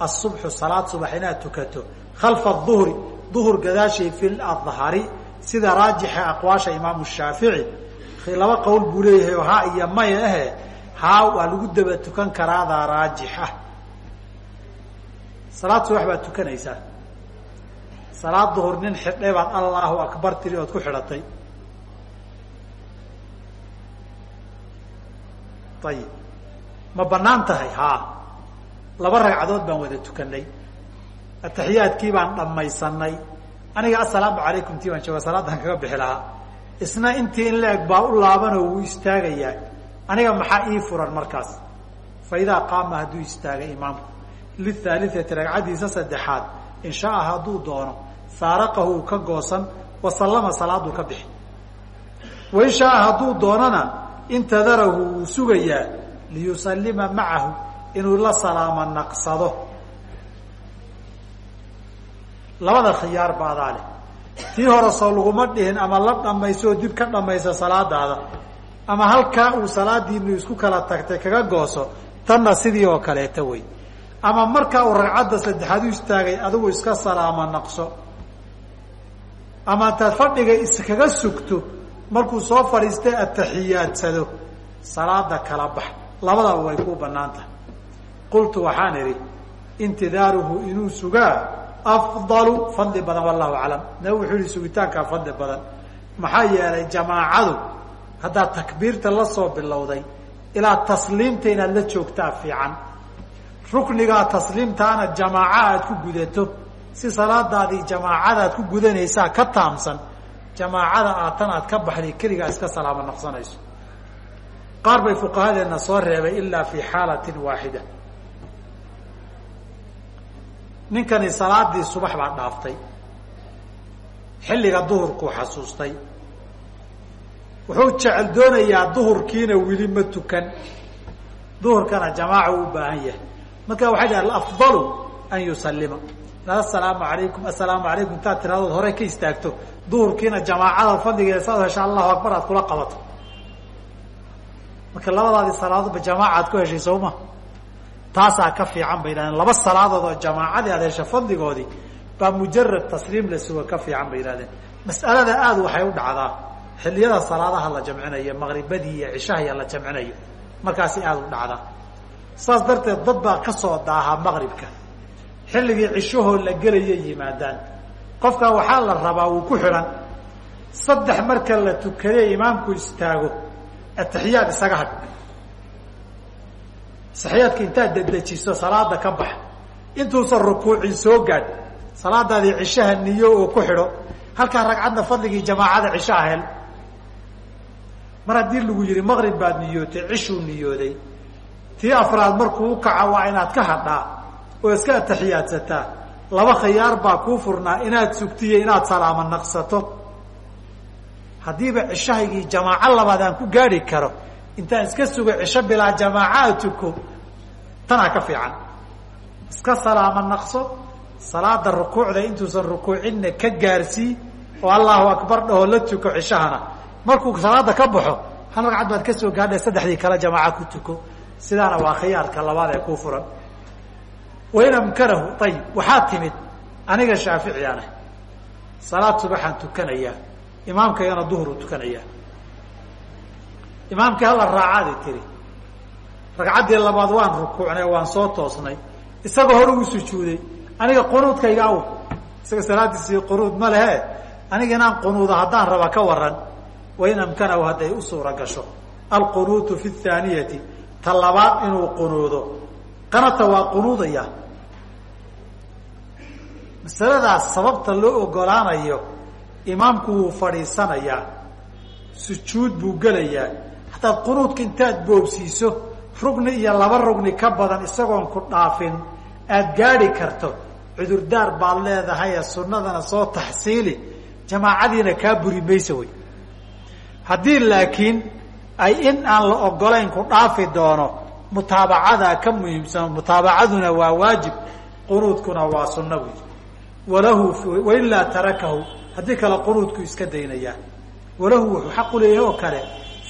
asubxu salaad subax inaad tukato khalfa duhri duhur gadaashii fi ladhari sida raajixa aqwaasha imaamu shaafici. Laba qowl buu leeyahay oo haa iyo maya ahe haa waa lagu daba tukan karaadaa raajix ah salaad subax baad tukanaysaa. Salaad duhur nin xidhay baad allahu akbar tiri ood ku xidhatay. Ayib ma bannaan tahay? Haa laba ragcadood baan wada tukanay. Atixiyaadkii baan dhammaysanay aniga assalaamu calaykum tii baan jooga salaadaan kaga bixi lahaa. Isna intii in la-eg baa u laabanoo wuu istaagayaa. Aniga maxaa ii furan markaas? Fa idaa qaama hadduu istaagay imaamku. Lithaalithati ragcaddiisa saddexaad. In shaaa hadduu doono saaraqahu uu ka goosan wa sallama salaaduu ka bixi. Wain shaaa hadduu doonana intadarahu wuu sugayaa liyusallima macahu inuu la salaamo naqsado. Labada khiyaar baadaa leh. Tii hore soo laguma dhihin ama la dhamayso oo dib ka dhamaysa salaadaada. Ama halkaa uu salaadiinu isku kala tagtay kaga gooso tanna sidii oo kaleeta wey. Ama markaa uu ragcadda saddexaad u istaagay adigu iska salaamo naqso. Ama intaad fadhiga iskaga sugto markuu soo fadhiistay atixiyaadsado salaada kala bax labadaba way kuu bannaan tahay. qultu waxaan idhi intidaaruhu inuu sugaa afdalu fadli badan wallahu aclam. Na wuxuu yihi sugitaankaa fadli badan. Maxaa yeelay jamaacadu haddaad takbiirta la soo bilowday ilaa tasliimta inaad la joogtaa fiican. Ruknigaa tasliimtaana jamaaca aad ku gudato si salaadaadii jamaacada aad ku gudanaysaa ka taamsan jamaacada aad tan aad ka baxday keligaa iska salaamo naqsanayso qaar bay fuqahadeenna soo reebay ilaa fi xaalatin waaxida ninkani salaadii subax baa dhaaftay. Xilliga duhurkuu xasuustay. Wuxuu jecel doonayaa duhurkiina weli ma tukan. Duhurkana jamaaca u baahan yahay. Marka waxay dhaha afdalu an yusallima. Asalaamu alaykum assalaamu calaykum intaad tiradood hore ka istaagto. Duhurkiina jamaacada fadligeeda saad hesha allahu akbar aad kula qabato marka labadaadii salaadoodba jamaaca aad ku heshay sawma taasaa ka fiican bay yidhahdeen. Laba salaadood oo jamaacadii aad hesha fadligoodii baa mujarad tasliim la suga ka fiican bay yidhahdeen. Mas'alada aada waxay u dhacdaa xilliyada salaadaha la jamcinayo maqribadii iyo cishahaya la jamcinayo. Markaasi aada u dhacdaa. Saas darteed dad baa ka soo daahaa maqribka. Xilligii cishahoo la gelaya yimaadaan. Qofkaa waxaa la rabaa wuu ku xidhan. Saddex marka la tukadee imaamku istaago atixiyaad isaga hadh atixiyaadka intaad dedejiso salaada ka bax intuusan rukuucin soo gaadh salaadaadii cishaha niyo oo ku xidho halkaa ragcadna fadligii jamaacada cishaha hel mar haddii lagu yihi maqrib baad niyootay cishuu niyooday tii afraad markuu u kaca waa inaad ka hadhaa oo iska atixiyaadsataa laba khiyaar baa kuu furnaa inaad sugtiyo inaad salaamo naqsato haddiiba cishahaygii jamaaco labaad aan ku gaadhi karo intaan iska sugo cisho bilaa jamaaca tuko tanaa ka fiican. Iska salaamo naqso salaada rukuucda intuusan rukuucinna ka gaarsii oo allahu akbar dhahoo la tuko cishahana. Markuu salaada ka baxo hal ragcad baad ka soo gaadhay saddexdii kale jamaaca ku tuko. Sidaana waa khiyaarka labaad ee kuu furan. Wain amkanahu ayib waxaa timid aniga shaaficiyaana salaad subaxaan tukanayaa imaamkaygana duhuru tukanayaa imaamkii hala raacaadi tiri. Ragcaddii labaad waan rukuucnay waan soo toosnay. Isagoo hore uu sujuuday. Aniga qunuudkayga aw isaga salaadiisii qunuud ma lehe. Aniga inaan qunuudo haddaan raba ka waran wain amkanahu hadday u suura gasho. Alqunuutu fi thaaniyati. Ta labaad inuu qunuudo. Qanata waa qunuudaya. Masaladaas sababta loo ogolaanayo imaamku wuu fadhiisanayaa sujuud buu gelayaa. Hataad qunuudka intaad boobsiiso rugni iyo laba rugni ka badan isagoon ku dhaafin aada gaadhi karto. Cudurdaar baad leedahay ee sunnadana soo taxsiili jamaacadiina kaa buri maysa wey. Haddii laakiin ay in aan la ogolayn ku dhaafi doono mutaabacadaa ka muhiimsan mutaabacaduna waa waajib qunuudkuna waa sunno wey. Walahu wailaa tarakahu haddii kale qunuudku iska daynayaa walahu wuxuu xaq u leeyahay oo kale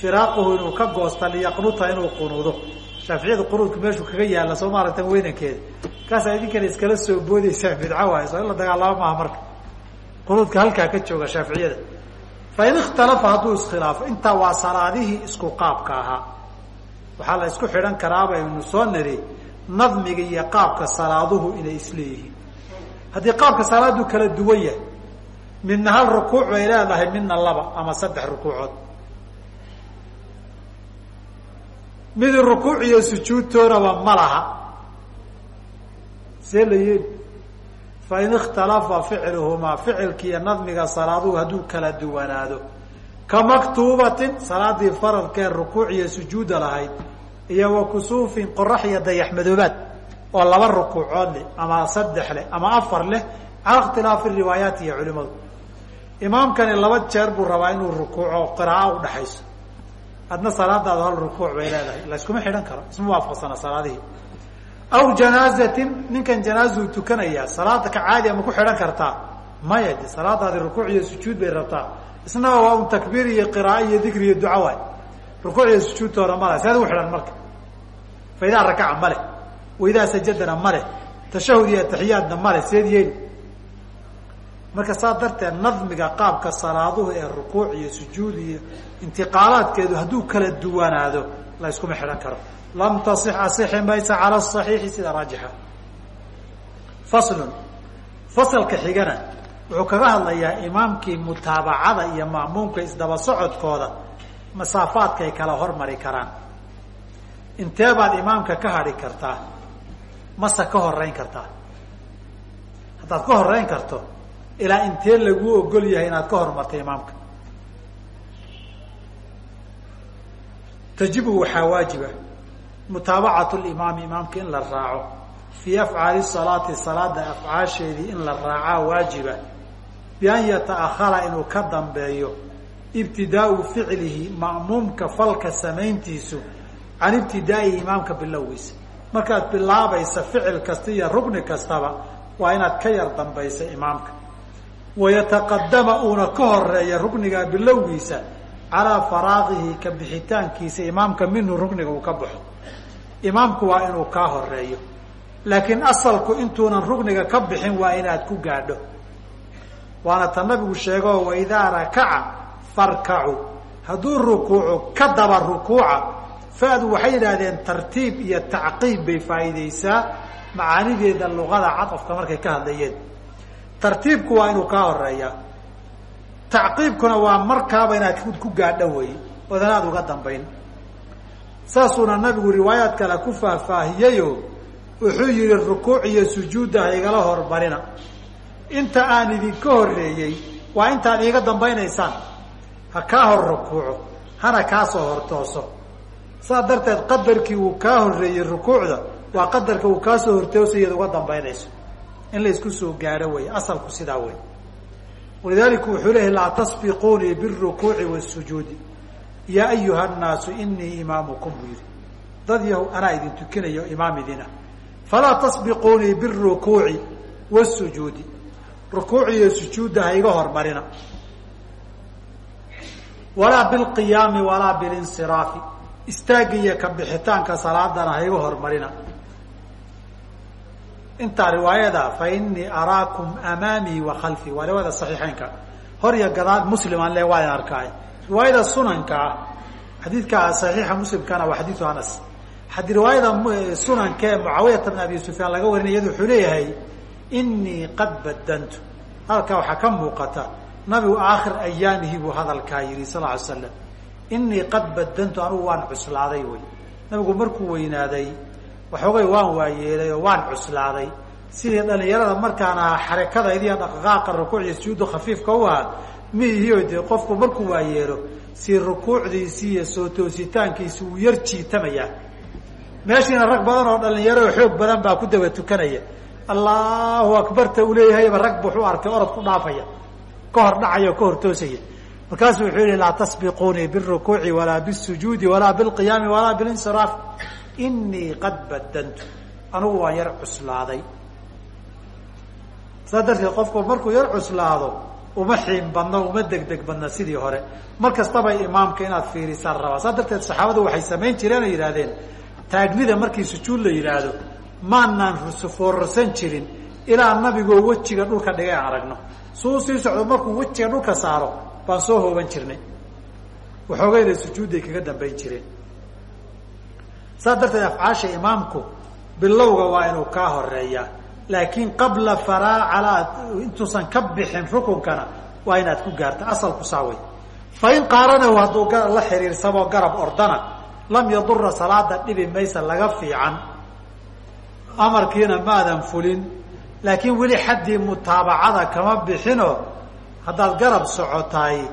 firaaquhu inuu ka goosta liyaqnuta inuu qunuudo. Shaaficiyada qunuudku meeshuu kaga yaalla soo maaragtan weynankeeda kaasaa idinkana iskala soo boodaysaa bidco waay soo in la dagaalamo maaha marka. Qunuudka halkaa ka jooga shaaficiyada. Fain ikhtalafa hadduu iskhilaafo intaa waa salaadihii isku qaabka ahaa. Waxaa la isku xidhan karaa baynu soo niri nadmiga iyo qaabka salaaduhu inay isleeyihiin haddii qaabka salaadu kala duwan yahay midna hal rukuuc bay leedahay midna laba ama saddex rukuucood. Midi rukuuc iyo sujuudtoonaba ma laha. See la yeeli fain ikhtalafa ficluhumaa ficilki iyo nadmiga salaaduhu hadduu kala duwanaado. Ka maktuubatin salaadii faradkee rukuuc iyo sujuuda lahayd iyo wa qorax iyo dayax madoobaad oo laba rukuucood leh ama saddex leh ama afar leh cala ikhtilaafi riwaayaati iyo culimadu imaamkani laba jeer buu rabaa inuu rukuuco qiraaa udhaxayso adna salaadaada hal rukuuc bay leedahay. Layskuma xidhan karo. Isma waafaqsana salaadihii. Aw janaazatin ninkan janaazuu tukanayaa salaada ka caadi ama ku xidhan kartaa? Maya de salaadaadi rukuuc iyo sujuud bay rabtaa. Isnaba waa un takbiir iyo qiraaa iyo dikri iyo duca waay. Rukuuc iyo sujuudtoona male seed ugu xidhan marka. Fa rakaca male waidaa sajadana male tashahud iyo ataxiyaadna male seed yeeli marka saa darteed nadmiga qaabka salaaduhu ee rukuuc iyo sujuud iyo intiqaalaadkeedu hadduu kala duwanaado la yskuma xidhan karo. Lam tasix asixi maysa cala saxiixi sida raajixa. Faslun. Fasalka xigana wuxuu kaga hadlayaa imaamkii mutaabacada iyo ma'muumka isdaba socodkooda masaafaadkay kala hormari karaan. Intee baad imaamka ka hadhi kartaa? Mase ka horeyn kartaa? Haddaad ka horeyn karto ilaa intee laguu ogol yahay inaad ka hormarto imaamka? Tajibu waxaa waajiba mutaabacatu limaami imaamka in la raaco. Fii afcaali salaati salaada afcaasheedii in la raacaa waajiba bian yata'ahara inuu ka dambeeyo ibtidaau ficlihi ma'muumka falka samayntiisu can ibtidaai imaamka bilowgiisa. Markaad bilaabaysa ficil kasta iyo rugni kastaba waa inaad ka yar dambaysa imaamka wayataqadama uuna ka horreeya rukniga bilowgiisa calaa faraaqihi ka bixitaankiisa imaamka minhu rukniga uu ka baxo imaamku waa inuu kaa horeeyo laakiin asalku intuunan rukniga ka bixin waa inaad ku gaadho waana ta nabigu sheego waidaa rakaca farkacu hadduu rukuuco ka daba rukuuca faadu waxay yidhaahdeen tartiib iyo tacqiib bay faa'iidaysaa macaanideeda luqada cadafka markay ka hadlayeen tartiibku waa inuu kaa horeeyaa tacqiibkuna waa markaaba inaad ku gaadho wey odanaad uga dambayn. Saasuuna nabigu riwaayaad kale ku faahfaahiyeyo wuxuu yihi rukuuc iyo sujuudda ha igala hormarina. Inta aan idinka horreeyey waa intaad iiga dambaynaysaan. Ha kaa hor rukuuco hana kaasoo hortooso saas darteed qadarkii uu kaa horreeyey rukuucda waa qadarka uu kaasoo hortoosayad uga dambaynayso in la isku soo gaadho wey asalku sidaa wey walidaalika wuxuu leeyahy laa tasbiquunii birukuuci wasujuudi yaa ayuha nnaasu inii imaamukum buu yihi dad yahow anaa idin tukinayo imaam falaa tasbiquunii birukuuci wasujuudi rukuuc iyo sujuudda ha iga hormarina. Walaa bilqiyaami walaa bilinsiraafi istaagga iyo ka bixitaanka salaadana ha iga hormarina intaa riwaayada fa inii araakum amaamii wa khalfii waa riwaayada saxiixeynka. Hor iyo gadaal muslimaan le waa in arkaay riwaayada sunanka ah xadiidka saxiixa muslimkana waa xadiidu anas. Ad riwaayada sunanka ee mucaawiyata bn abi sufyaan laga warinay iyadu wuxuu leeyahay inii qad badantu hadalkaa waxaa ka muuqata nabigu aakhir ayaamihi buu hadalkaa yihi sal ly slam inii qad badantu anugu waan cuslaaday wey. Nabigu markuu weynaaday waxoogay waan waayeelay oo waan cuslaaday. Sidii dhalinyarada markaan ahaa xarakadaydiiyo dhaqaqaaqa rukuuc iyo sujuuddu khafiifka u ahaa miihiyo dee qofku markuu waayeelo si rukuucdiisii iyo soo toositaankiisi uu yar jiitamayaa meeshiina rag badan oo dhalinyaro xoog badan baa ku daba tukanaya. Allahu akbarta uu leeyahayba rag bu wuxuu arkay orod dhaafaya. Ka hor dhacaya oo ka hor toosaya. Markaasuu wuxuu yihi laa tasbiquunii birukuuci walaa bisujuudi walaa bilqiyaami walaa bilinsiraaf inii qad badantu anugu waan yar cuslaaday. Saa darteed qofku markuu yar cuslaado uma xiin badno uma degdeg badna sidii hore. Mar kastaba imaamka inaad fiirisaan rabaa. Saa darteed saxaabadu waxay samayn jireen oo yidhahdeen taagnida markii sujuud la yidhaahdo maanaan foorarsan jirin ilaa nabigoo wejiga dhulka dhigay aan aragno. Suu sii socdo markuu wejiga dhulka saaro baan soo hooban jirnay. Waxoogayna sujuudday kaga dambayn jireen saas darteed afcaasha imaamku bilowga waa inuu kaa horeeyaa laakiin qabla faraa calaa intuusan ka bixin rukunkana waa inaad ku gaarta. Asalku saa wey fa in qaaranahu hadduu la xiriirsamo garab ordana lam yadura salaada dhibi maysa laga fiican. Amarkiina maadan fulin. Laakiin weli xaddii mutaabacada kama bixino haddaad garab socotaay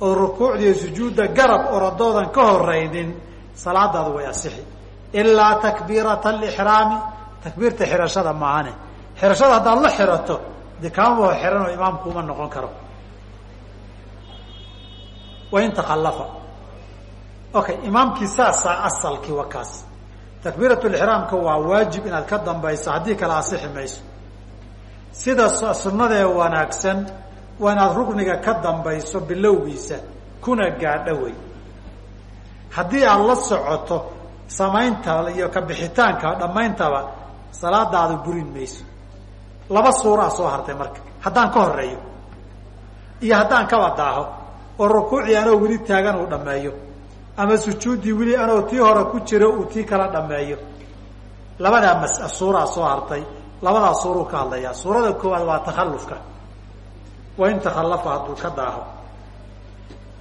oo rukuucdiiyo sujuudda garab orodoodan ka horaynin salaadaadu way asixi ilaa takbiirata alixraami takbiirta xirashada maahane xirashada haddaad la xirato dee kaamao xiran oo imaamku uma noqon karo wain takhallafa okay imaamkii saasaa asalkii waa kaas takbiirat lixraamka waa waajib inaad ka dambayso haddii kale asixi mayso sida sunnadee wanaagsan waa inaad rukniga ka dambayso bilowgiisa kuna gaadho wey haddii aad la socoto samaynta iyo kabixitaanka dhammayntaba salaadaadu burin mayso. Laba suuraa soo hartay marka. Haddaan ka horeeyo iyo haddaan kaba daaho oo rukuucii anoo weli taagan uu dhammeeyo ama sujuuddii weli anoo tii hore ku jiro uu tii kala dhammeeyo. Labadaa mas suuraa soo hartay labadaa suuruu ka hadlayaa. Suurada koowaad waa takhallufka waa in takhallafa hadduu ka daaho.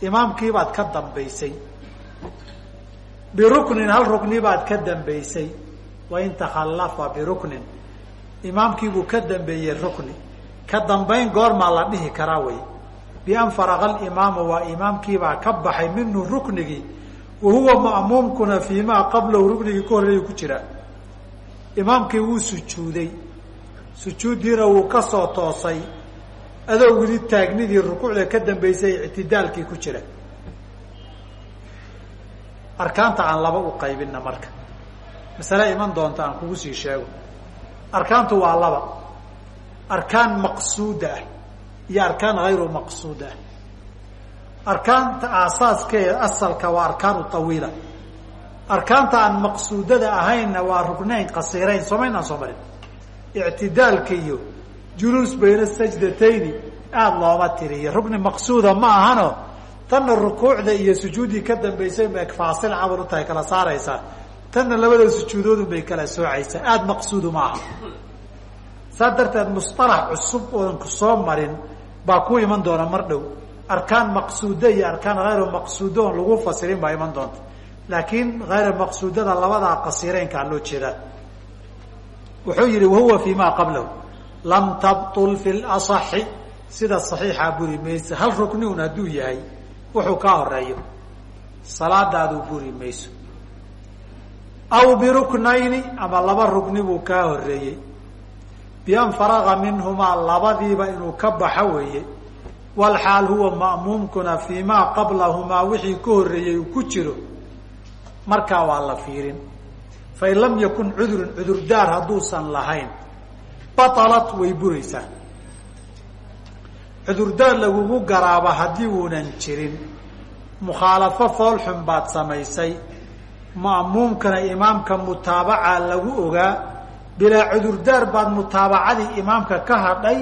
Imaamkiibaad ka dambaysay biruknin hal rukni baad ka dambaysay. Wain takhallafa biruknin. Imaamkiibuu ka dambeeyey rukni. Ka dambayn goormaa la dhihi karaa wey. Bian faraqa alimaamu waa imaamkiibaa ka baxay minhu ruknigii wa huwa ma'muumkuna fii maa qablahu ruknigii ka horreeyu ku jiraa imaamkii wuu sujuuday. Sujuuddiina wuu ka soo toosay. Adoo taagnidii rukuucda ka dambaysay ictidaalkii ku jira arkaanta aan laba u qaybinna marka. Masale iman doonta aan kugu sii sheego. Arkaantu waa laba. Arkaan maqsuuda ah iyo arkaan hayru maqsuuda ah. Arkaanta aasaaskeeda asalka waa arkaanu tawiila. Arkaanta aan maqsuudada ahaynna waa rugnayn qasiirayn. Soomaynaan soo marin. Ictidaalka iyo juluus bayna sajdatayni aada looma tiriyo. Rugni maqsuuda ma ahano tanna rukuucda iyo sujuuddii ka dambaysay bay faasil camal u tahay kala saaraysaa tanna labada sujuudoodun bay kala soocaysaa aada maqsuudu ma aha saas darteed musطalax cusub oodan ku soo marin baa ku iman doona mar dhow arkaan maqsuuda iyo arkaan hayru maqsuuda oon lagu fasirin baa iman doonta laakiin hayra maqsuudada labadaa qasireynkaa loo jeedaa wuxuu yihi wahuwa fi ma qablahu lam tabطul fi laصaxi sida صaxiixaa buri mayso hal rukni un hadduu yahay wuxuu kaa horeeyo. Salaadaadu buri mayso. Aw biruknayni ama laba rukni buu kaa horeeyey. Bian faraga minhumaa labadiiba inuu ka baxo weeye. Walxaal huwa ma'muumkuna fii maa qablahumaa wixii ka horreeyey uu ku jiro. Markaa waa la fiirin. Fain lam yakun cudurun cudurdaar hadduusan lahayn. Batalat way buraysaa cudurdaar lagugu garaaba haddii uunan jirin. Mukhaalafo foolxun baad samaysay. Ma'muumkana imaamka mutaabaca lagu ogaa. Bilaa cudurdaar baad mutaabacadii imaamka ka hadhay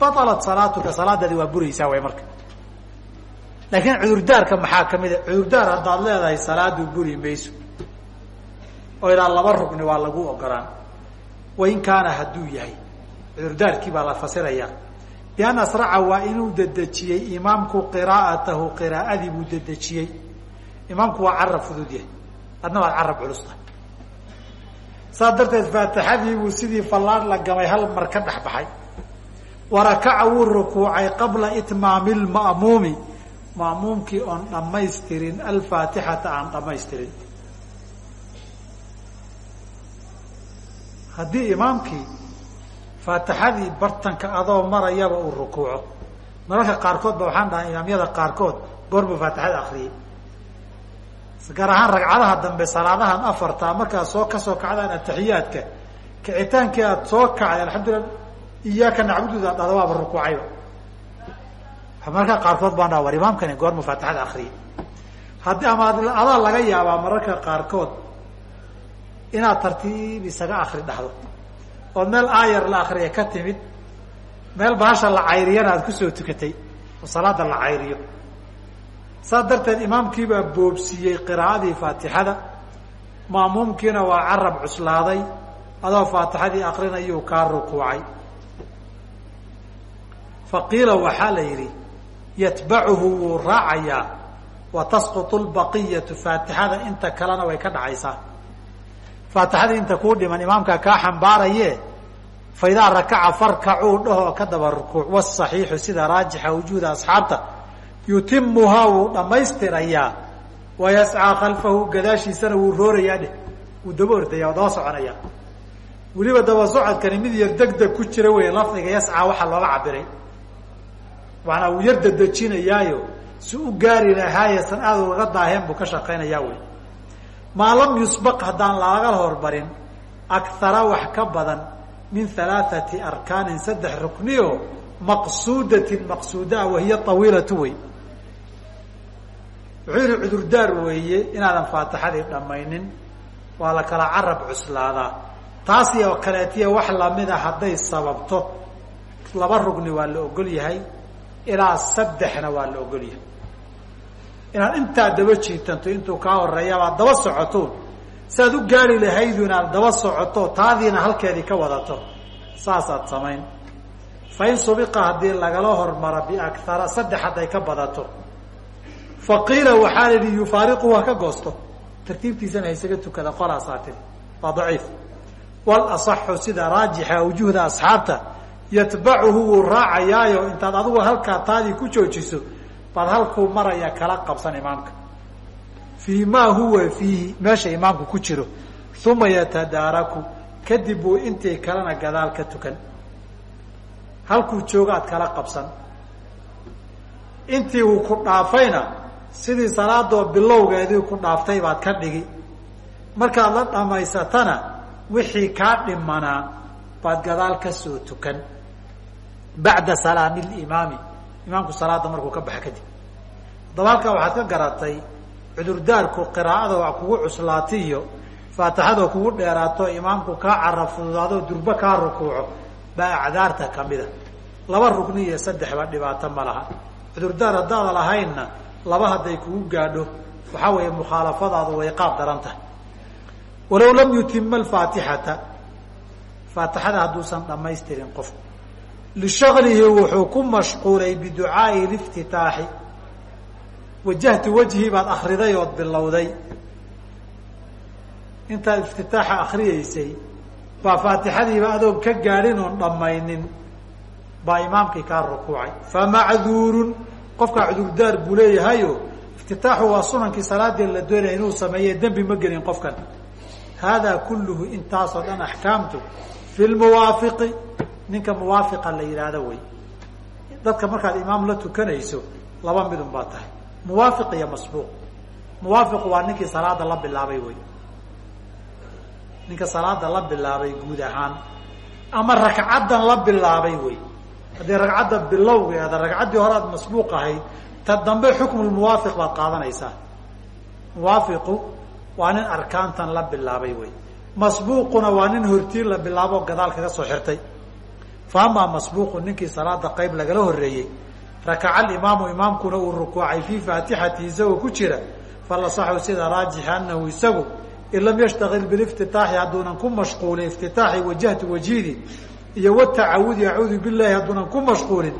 batalat salaatuka salaadaadi waa buraysaa way marka. Laakiin cudurdaarka maxaa ka mid a? Cudurdaar haddaad leedahay salaadu buri mayso. Oo ilaa laba rugni waa lagu ogolaan wain kaana hadduu yahay. Cudurdaarkii baa la fasirayaa bian asraca waa inuu dedejiyey imaamku qiraa'atahu qiraa'adii buu dedejiyey. Imaamku waa carab fudud yahay. Adna waad carab culusta saas darteed faatixadii buu sidii fallaadh la gamay hal mar ka dhex baxay. Warakaca wuu rukuucay qabla itmaami lma'muumi ma'muumkii oon dhammaystirin alfaatixata aan dhammaystirin. Haddii imaamkii faatixadii bartanka adoo marayaba uu rukuuco. Mararka qaarkood ba waxaan dhahay imaamyada qaarkood goorbu faatixada akriyay gaar ahaan ragcadaha dambe salaadahan afartaa markaad soo ka soo kacdaan ataxiyaadka kicitaankii aad soo kacday alxamdulillah iyaaka nacbududa dhada waaba rukuucayba mararka qaarkood baan dhaha war imaamkani goormu faatixada akriyay haddii ama adaa laga yaabaa mararka qaarkood inaad tartiib isaga akri dhahdo oo meel aayar la akriya ka timid meel baasha la cayriyana aad ku soo tukatay oo salaada la cayriyo. Saas darteed imaamkiibaa boobsiiyey qiraa'adii faatixada. Ma'muumkiina waa carab cuslaaday adoo faatixadii akrinayuu kaa rukuucay. Fa qiila waxaa la yidhi yatbacuhu wuu raacayaa wa tasqutu lbaqiyatu faatixada inta kalena way ka dhacaysaa faatixadii inta kuu dhiman imaamkaa kaa xambaaraye fa idaa rakaca farkacuu dhahoo ka daba rukuuc wasaxiixu sida raajixa wujuuda asxaabta yutimuhaa wuu dhammaystirayaa wa yascaa khalfahu gadaashiisana wuu roorayaa dheh wuu daba ordaya waa daba soconayaa. Weliba daba socodkani mid yar degdeg ku jira wey lafdiga yascaa waxaa looga cabiray maanaa wuu yar dedejinayaayo si u gaari lahaayesan aada ugaga daaheen buu ka shaqaynayaa wey maa lam yusbaq haddaan laga hormarin akara wax ka badan min halaaثati arkaanin saddex rukniyo maqsuudatin maqsuudaa wahiya awiilatu wey. Wuxuu cudurdaar weeye inaadan faatixadii dhammaynin. Waa la kala carab cuslaadaa. Taasi oo kaleetiya wax lamida hadday sababto laba rugni waa la ogol yahay ilaa saddexna waa la ogol yahay inaad intaa daba jiitanto intuu kaa horeeyabaad daba socotoon saaad u gaari lahaydu inaad daba socoto taadiina halkeedii ka wadato. Saasaad samayn. Fa in subiqa haddii lagala hormaro biakara saddex hadday ka badato. Fa qiila waxaa la yihi yufaariqu ha ka goosto. Tartiibtiisana ha isaga tukada qolaasaa tiri waa daciif. Wal asaxu sida raajixa wujuhda asxaabta yatbacuhu wuu raacayaayo. Intaad adigu halkaa taadii ku joojiso baad halkuu maraya kala qabsan imaamka. Fii ma huwa fiihi meesha imaamku ku jiro. Uma yatadaaraku kadib buu intii kalena gadaal ka tukan. Halkuu joogaad kala qabsan. Intii uu ku dhaafayna sidii salaadoo bilowgeedii ku dhaaftay baad ka dhigi. Markaad la dhamaysatana wixii kaa dhimanaa baad gadaal ka soo tukan. Bacda salaami limaami imaamku salaada markuu ka baxa kadib. Haddaba halkaa waxaad ka garatay cudurdaarku qiraa'ada waa kugu cuslaatiyo faatixadoo kugu dheeraato imaamku kaa cara fududaado durbo kaa rukuuco baa acdaarta kamida laba rugni iyo saddexba dhibaato ma laha. Cudurdaar haddaada lahaynna laba hadday kugu gaadho waxaa weeye mukhaalafadaadu way qaab daran tahay. Walow lam yutima alfaatixata faatixada hadduusan dhamaystirin qofku lishaklihi wuxuu ku mashquulay biducaai liftitaaxi wajahtu wajhii baad akriday ood bilowday intaad iftitaaxa akriyeysay baa faatixadiiba adoon ka gaadhin oon dhammaynin baa imaamkii kaa rukuucay famacduurun qofkaa cudurdaar buu leeyahayo iftitaaxu waa sunankii salaadii la doonaya inuu sameeye dembi ma gelin qofkan haadaa kulluhu intaasoo dhan axkaamtu fi lmuwaafiqi ninka muwaafiqa la yidhaahdo wey dadka markaad imaam la tukanayso laba midun baa tahay. Muwaafiq iyo masbuuq. Muwaafiqu waa ninkii salaada la bilaabay wey ninka salaada la bilaabay guud ahaan ama ragcaddan la bilaabay wey haddii ragcadda bilowgeeda ragcaddii hore aad masbuuq ahayd ta dambe xukmulmuwaafiq baad qaadanaysaa. Muwaafiqu waa nin arkaantan la bilaabay wey masbuuquna waa nin hortiin la bilaabo gadaal kaga soo xirtay fa amaa masbuuqu ninkii salaada qayb lagala horeeyey rakaca alimaamu imaamkuna uu rukuucay fii faatixati isagoo ku jira falasaxu sida raajixi anahu isagu in lam yashtagil biliftitaaxi hadduunan ku mashquulin iftitaaxi wajahtu wajhidi iyo watacawudi acuudu bilahi hadduunan ku mashquulin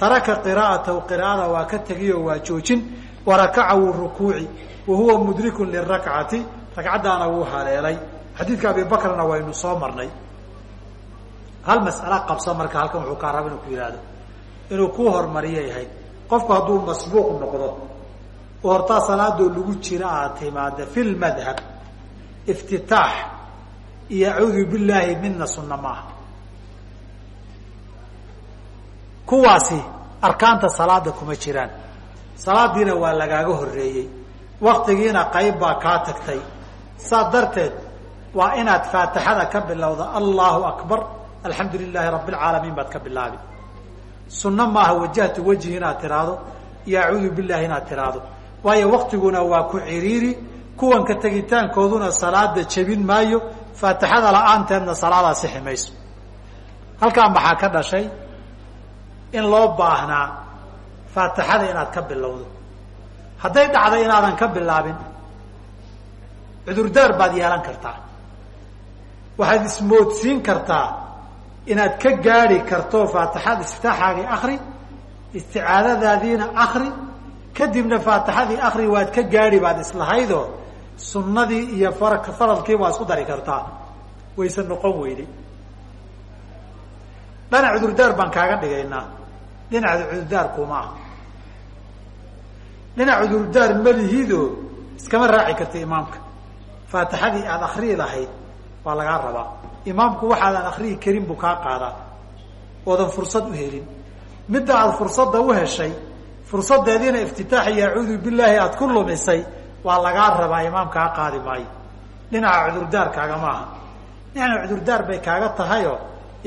taraka qiraa'atahu qiraa'ada waa ka tegiyo waa joojin warakaca wuu rukuuci wa mudrikun lirakcati ragcaddaana wuu haleelay. Xadiidka abi bakrna waynu soo marnay hal mas'ala qabsa marka halkan wuxuu kaa raba inuu ku yihahdo inuu ku hormariyo yahay qofku hadduu masbuuq noqdo oo hortaa salaadoo lagu jira aad timaada fi lmadhab iftitaax iyo acuudu billaahi midna sunna maaha kuwaasi arkaanta salaada kuma jiraan. Salaadiina waa lagaaga horeeyey waktigiina qayb baa kaa tagtay. Saa darteed waa inaad faatixada ka bilowda allahu akbar alxamdu lilaahi rabi alcaalamiin baad ka bilaabi. Sunno maaha wajahtu wejhi inaad tiraahdo iyo acuudu billahi inaad tiraahdo. Waayo waktiguna waa ku ciriiri kuwanka tegitaankooduna salaada jebin maayo faatixada la'aanteedna salaadaa sixi mayso. Halkaa maxaa ka dhashay in loo baahnaa faatixada inaad ka bilowdo. Hadday dhacday inaadan ka bilaabin cudurdaar baad yeelan kartaa. Waxaad ismoodsiin kartaa inaad ka gaadi karto faatixada iftitaaxaagii akri isticaadadaadiina akri kadibna faatixadii akri waad ka gaadi baad islahaydoo sunnadii iyo far faradkii waa isku dari kartaa. Wayse noqon weyday dhanac cudurdaar baan kaaga dhigaynaa. Dhinaca cudurdaar kuma aha. Dhinac cudurdaar malihido iskama raaci karta imaamka. Faatixadii aada akriyi lahayd waa lagaa rabaa. Imaamku waxaadan akriyi karin buu kaa qaadaa. Oodan fursad u helin. Midda aada fursadda u heshay fursadeediina iftitaax iyo acuudu billaahi aada ku lumisay waa lagaa rabaa imaam kaa qaadi maayo. Dhinaca cudurdaar kaaga maaha dhinaca cudurdaar bay kaaga tahayoo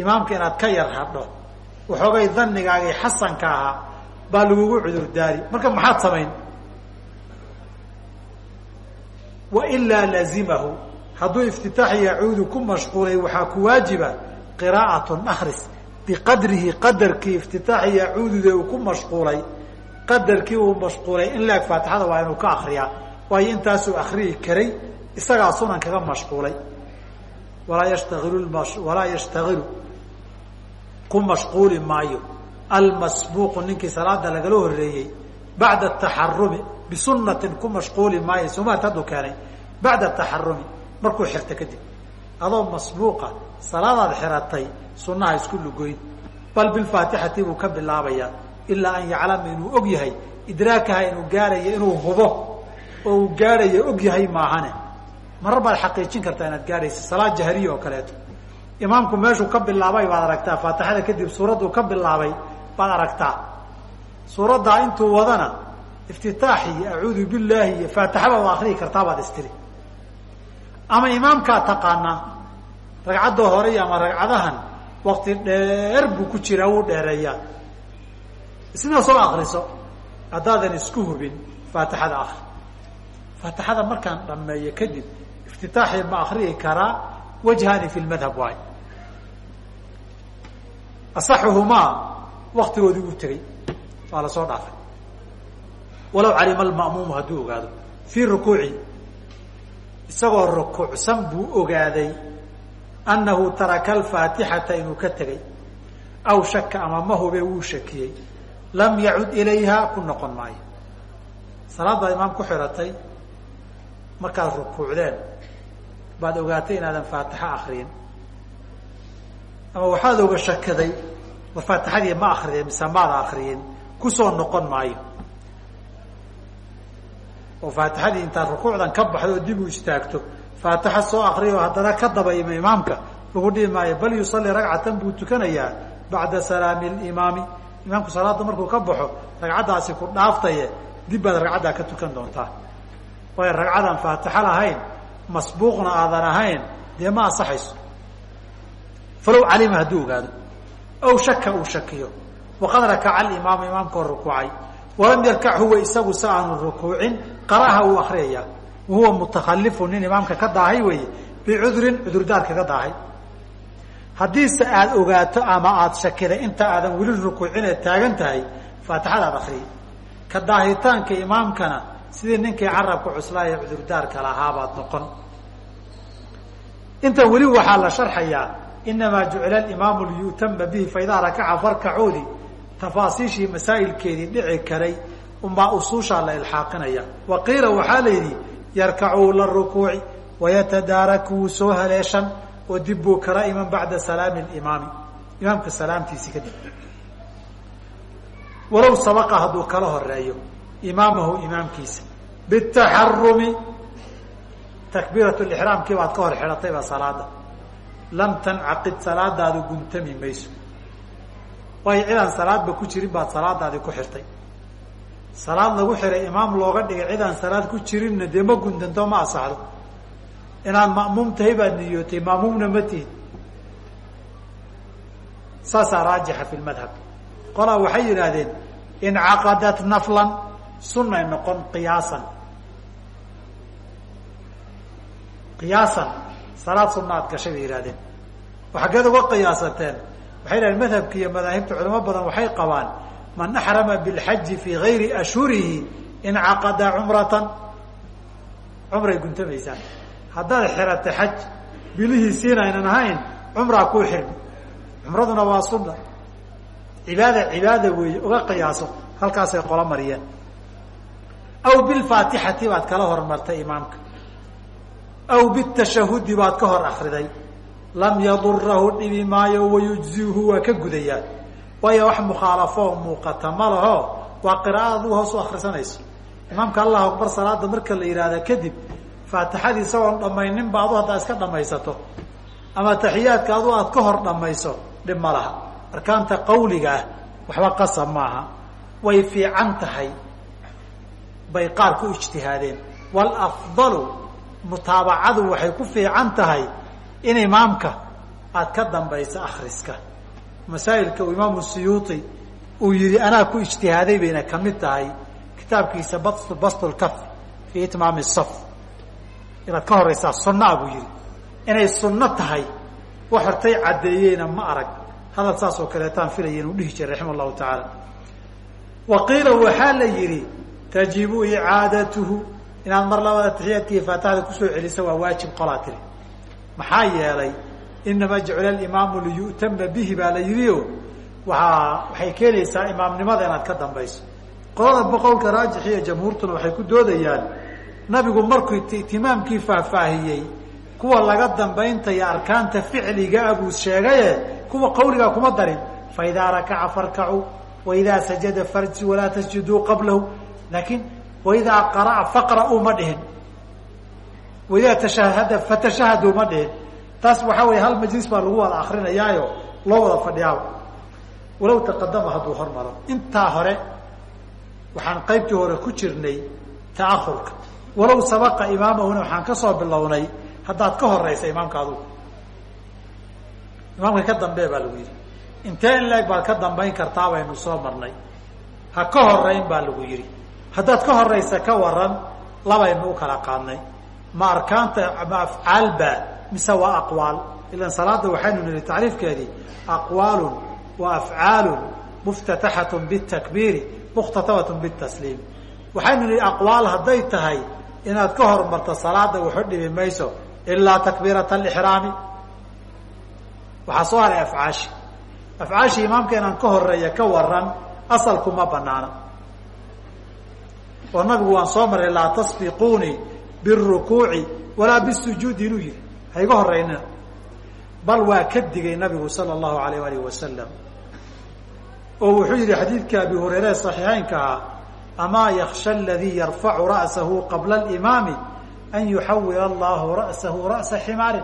imaamka inaad ka yar hadho. Waxoogay danigaagii xasanka ahaa baa lagugu cudurdaari. Marka maxaad samayn? Wailaa lazimahu hadduu iftitaax yacuudu ku mashquulay waxaa ku waajiba qiraa'atun akris biqadrihi qadarkii iftitaax yacuudude uu ku mashquulay. Qadarkii uu mashquulay in laeg faatixada waa inuu ka akriyaa waayo intaasuu akriyi karay isagaa sunan kaga mashquulay. Walaa yashtailu walaa yashtailu ku mashquuli maayo. Almasbuuqu ninkii salaada lagala horeeyey bacda taxarumi bisunatin ku mashquuli maayo. Sumaad hadduu keenay bacda taxarumi markuu xirta kadib. Adoo masbuuqa salaadaad xiratay sunaha isku lugoyn bal bilfaatixati buu ka bilaabayaa ilaa an yaclama inuu og yahay idraakaha inuu gaarayo inuu hubo. Oo uu gaarayo og yahay maahane. Marar baad xaqiijin kartaa inaad gaaraysa salaad jahriya oo kaleeto. Imaamku meeshuu ka bilaabay baad aragtaa faatixada kadib suuradduu ka bilaabay baad aragtaa. Suuraddaa intuu wadana iftitaaxi iyo acuudu billaahi iyo faatixaba waa akriyi kartaa baad istiri ama imaamkaa taqaanaa ragcadda hore ama ragcadahan wakti dheer buu ku jiraa wuu dheereeyaa. Isna soo akriso haddaadan isku hubin faatixada akri faatixada markaan dhameeyo kadib iftitaaxii ma akriyi karaa wajhani fi lmadhab waay. Asaxuhumaa waktigoodii uu tegey waa la soo dhaafay. Walaw calima alma'muumu hadduu ogaado fii rukuuci isagoo rukuucsan buu ogaaday annahu taraka alfaatixata inuu ka tegey aw shaka ama ma hube wuu shakiyey. Lam yacud ilayha ku noqon maayo. Salaaddaad imaam ku xiratay markaad rukuucdeen baad ogaatay inaadan faatixo akriyin ama waxaad oga shakaday war faatixadii ma akrideen mise maada akriyin ku soo noqon maayo oo faatixadii intaad rukuucdan ka baxdo oo dib u istaagto. Faatixa soo akriyo haddana ka daba ima imaamka. Lagu dhihi maayo bal yusalli ragcatan buu tukanayaa bacda salaami limaami imaamku salaada markuu ka baxo ragcaddaasi ku dhaaftaye dib baad ragcaddaa ka tukan doontaa. Waayo ragcadaan faatixo lahayn masbuuqna aadan ahayn dee ma ansaxayso. Falow calima hadduu ogaado. Aw shaka uu shakiyo. Waqad rakaca alimaamu imaamkoo rukuucay walam yarkac huwa isagu si aanu rukuucin qara'aha uu akriyaya wahuwa mutakhalifu nin imaamka ka daahay weeye bicudrin cudurdaar kaga daahay. Haddiise aada ogaato ama aada shakiday inta aadan weli rukuucine taagan tahay faatixada aad akriyay ka daahitaanka imaamkana sidii ninkii carabka cuslaaya cudurdaarka lahaabaad noqon. Intan weli waxaa la sharxayaa inamaa jucila alimaamu liyu'tama bihi faidaa rakaca farkacoodi tafaasiishii masaa'ilkeedii dhici karay unbaa usuushaa la ilxaaqinaya wa qiila waxaa la yidhi yarkacu la rukuuci wayatadaaraku wuu soo haleeshan oo dib buu kala iman bacda salaami limaami imaamka salaamtiisi kadib walow sabaqa hadduu kala horeeyo imaamahu imaamkiisa bitaxarumi takbiirat lixraamkii baad ka hor xidhatayba salaada. Lam tancaqid salaadaadu guntami mayso waayo cidaan salaadba ku jirin baad salaadaadii ku xirtay. Salaad lagu xiray imaam looga dhigay cidaan salaad ku jirinna dee ma guntanto ma asaxdo. Inaad ma'muum tahay baad niyootay ma'muumna ma tihid saasaa raajixa fi lmadhab qolaa waxay yidhaahdeen incaqadat naflan sunay noqon qiyaasan. Qiyaasan salaad sunna aad gashay bay yihahdeen oo xaggeed uga qiyaasateen waxay yidhahdeen madhabka iyo madaahibta culamo badan waxay qabaan man axrama bilxaji fii gayri ashhurihi incaqada cumratan. Cumray guntamaysaan. Haddaad xiratay xaj bilihiisiina aynan ahayn cumraa kuu xirmi cumraduna waa sunna. Cibaada cibaada weeye uga qiyaaso halkaasay qolo mariyeen. Aw bilfaatixati baad kala hormartay imaamka. Aw bitashahudi baad ka hor akriday lam yadurahu dhibi maayo wayujzihu waa ka gudayaa waayo wax mukhaalafoo muuqata ma laho waa qiraa'ad adigu hoos u akrisanayso imaamka allahu akbar salaada marka la yidhaahda kadib faatixadii isagoon dhamaynin ba adu haddaa iska dhamaysato ama taxiyaadka adu aad ka hor dhamayso dhib ma laha. Arkaanta qawliga ah waxba qasab maaha way fiican tahay. Bay qaar ku ijtihaadeen. Walafdalu mutaabacadu waxay ku fiican tahay in imaamka aad ka dambayso akriska masaa'ilka uu imaamu siyuuti uu yihi anaa ku ijtihaaday bayna ka mid tahay kitaabkiisa bastulkaf fii itmaami saf inaad ka horeysaa sunaa buu yihi inay sunno tahay wax hortay caddeeyeena ma arag. Hadal saas oo kaleetaan filaya inuu dhihi jiray raxima allahu tacaala. Wa qiila waxaa la yihi tajibu icaadatuhu. Inaad mar labada taxiyaadkii faatixada ku soo celiso waa waajib qolaa tiri maxaa yeelay inamaa jucila alimaamu liyu'tama bihi baa la yidhi o waaa waxay keenaysaa imaamnimada inaad ka dambayso. Qolada boqolka raajix iyo jamhuurtuna waxay ku doodayaan nabigu markuu itimaamkii faahfaahiyey kuwa laga dambayntaya arkaanta ficliga abuu sheegaye kuwa qawligaa kuma darin. Faidaa rakaca farkacuu waidaa sajada farji walaa tasjuduu qablahu. Laakiin waidaa qara'a faqra'uu ma dhihin waidaa tashahada fatashahaduu ma dhihin. Taas waxaa weeye hal majlis baa lagu wada akrinayaayo loo wada fadhiyaaba. Walow taqadama hadduu hormaro intaa hore waxaan qaybtii hore ku jirnay ta'ahurka walow sabaqa imaamahuna waxaan ka soo bilownay haddaad ka horeysa imaamka adugu. Imaamka ka dambee baa lagu yidhi. Intee in leeg baad ka dambayn kartaa baynu soo marnay. Ha ka horeyn baa lagu yidhi. Haddaad ka horaysa ka waran labaynu u kala qaadnay ma arkaanta ma afcaalba mise waa aqwaal? Ilan salaada waxaynu nihi tacriifkeedii aqwaalun wa afcaalun muftataxatun bitakbiiri mukhtatabatun bitasliim. Waxaynu nihi aqwaal hadday tahay inaad ka hormarto salaada waxu dhibi mayso ilaa takbiirata alixraami waxaa soo haray afcaashi. Afcaashi imaamka inaan ka horreeya ka waran asalkuma banaana oo nabigu waan soo maray laa tasbiquunii birukuuci walaa bisujuudi inuu yihi ha iga horeynina bal waa ka digay nabigu sala allahu alayh alih wasalam oo wuxuu yihi xadiidka abi hureyre saxiixeynka ahaa amaa yaksha aladii yarfacu ra'sahu qabla alimaami an yuxawila allahu ra'sahu ra'sa ximaarin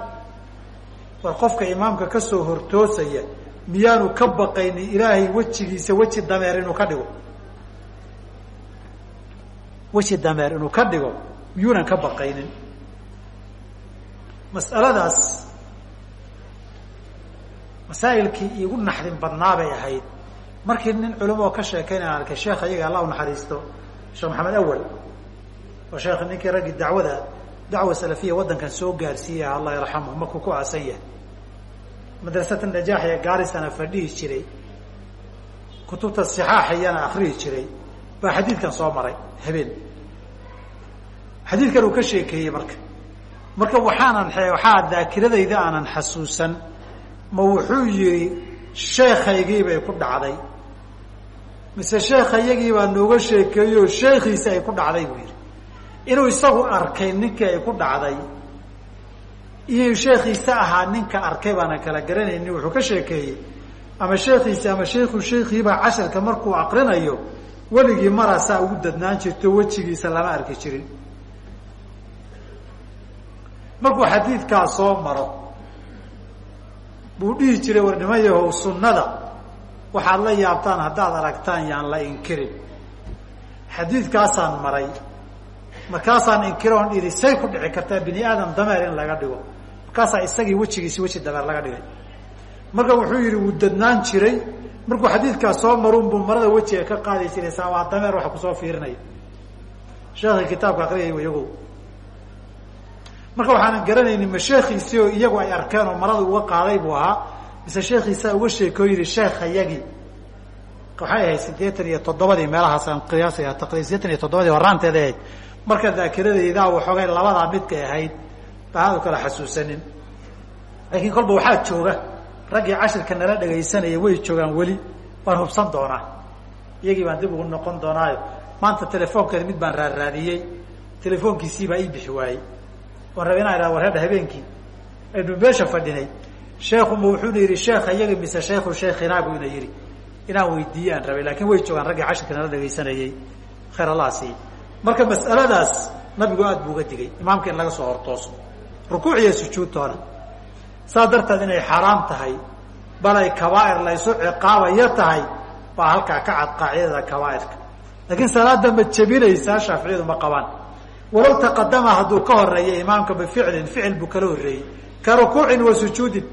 war qofka imaamka ka soo hortoosaya miyaanu ka baqaynin ilaahay wejigiisa weji dameer inuu ka dhigo weji dameer inuu ka dhigo miyuunan ka baqaynin. Mas'aladaas masaa'ilkii iigu naxdin badnaa bay ahayd. Markii nin culamo ka sheekaynaya arkay sheekh iyaga allah u naxariisto sheekh maxamed awal oo sheekh ninkii raggii dacwada dacwa salafiya waddankan soo gaarsiiyay allah yarxamhu markuu ku aasan yahay madrasata najaax ee gaarisana fadhihi jiray. Kutubta sixaaxiyana akrihi jiray. Baa xadiidkan soo maray habeen xadiidkan uu ka sheekeeyey marka. Marka waxaanan waxaa daakiradayda aanan xasuusan ma wuxuu yihi sheekaygii bay ku dhacday. Mise sheekha iyagii baa nooga sheekeeyo sheekiisi ay ku dhacday buu yidhi. Inuu isagu arkay ninkii ay ku dhacday iyo sheekiisa ahaa ninka arkay baanan kala garanayni wuxuu ka sheekeeyey. Ama sheekiisi ama sheiku sheikiibaa casharka markuu akrinayo weligii maraasaa ugu dadnaan jirto wejigiisa lama arki jirin markuu xadiidkaa soo maro buu dhihi jiray war nima sunnada waxaad la yaabtaan haddaad aragtaan yaan la inkirin. Xadiidkaasaan maray. Markaasaan inkiro on idhi say ku dhici kartaa bini aadam dameer in laga dhigo. Markaasaa isagii wejigiisi weji dameer laga dhigay. Marka wuxuu yihi wuu dadnaan jiray. Markuu xadiidkaa soo marun buu marada wejiga ka qaadi jiray saa waa dameer waxa ku soo fiirinaya sheekii kitaabka akriyay iyago marka waxaanan garanaynin ma sheekiisii oo iyagu ay arkeen oo marada uga qaaday buu ahaa mise sheekiisaa uga sheekoo yihi sheekha yagii waxay ahayd sideetan iyo toddobadii meelahaasaan qiyaasaya taqriib sideetan iyo toddobadii horaanteeda ahayd. Marka daakiradaydaa waxoogay labadaa midkay ahayd baaadu kala xasuusanin. Laakiin kolba waxaa jooga raggii cashirka nala dhegaysanaya way joogaan weli waan hubsan doonaa. Iyagii baan dib ugu noqon doonaayo. Maanta telefoonkeeda mid baan raarraadiyey telefoonkiisiibaa ii bixi waayey waan rabay inaan idhaha war hedha habeenkii. Aynu meesha fadhinay. Sheekuma wuxuuna yidhi sheekha iyaga mise shaykhu sheekhinaa buu ina yidhi. Inaan weydiiye aan rabay laakiin way joogaan raggii cashirka nala dhegaysanayay khayr allah siiye marka mas'aladaas nabigu aada buu uga digay imaamka in laga soo hortooso. Rukuuc iyo sujuudtoona. Saa darteed inay xaaraam tahay bal ay kabaa'ir laysu ciqaabayo tahay baa halkaa ka cad qaacidada kabaa'irka. Laakiin salaada ma jebinaysaa shaaficiyadu ma qabaan walow taqadama hadduu ka horreeya imaamka bificlin ficil buu kala horreeyey. Ka rukuucin wa sujuudin.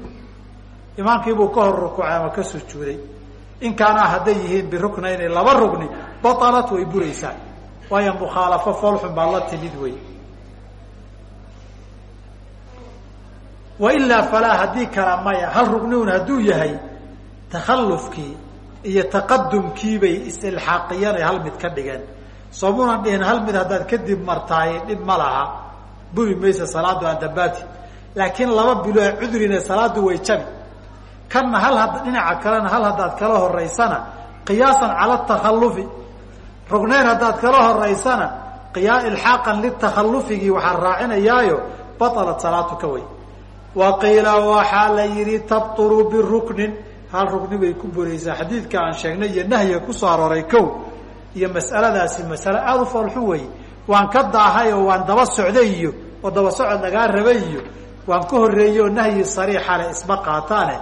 Imaamkiibuu ka hor rukuucay ama ka sujuuday. In kaanaa hadday yihiin biruknayni laba rugni batalat way buraysaa. Waayo mukhaalafo foolxun baa la timid wey. Wailaa falaa haddii kala maya hal rugniun hadduu yahay takhallufkii iyo taqadumkiibay is-ilxaaqiyeen ay hal mid ka dhigeen soomunan dhihin hal mid haddaad kadib martaay dhib ma laha. Buri maysa salaadu aan laakiin laba bilo cudurina salaadu way jabi kanna hal had dhinaca kalena hal haddaad kala horeysana qiyaasan cala takhallufi. Rugnayn haddaad kala horeysana qiyaa ilxaaqan litakhallufigii waxaa raacinayaayo batalat salaatu ka way. Wa qiila waxaa la yihi tabturu biruknin hal rugni bay ku buraysaa. Xadiidka aan sheegnay iyo nahyiga ku soo arooray kow iyo mas'aladaasi masale aada u foolxun weeye. Waan ka daahay oo waan daba socday iyo oo daba socod lagaa rabay iyo waan ka horreeyey oo nahyi sariixa le isma qaataane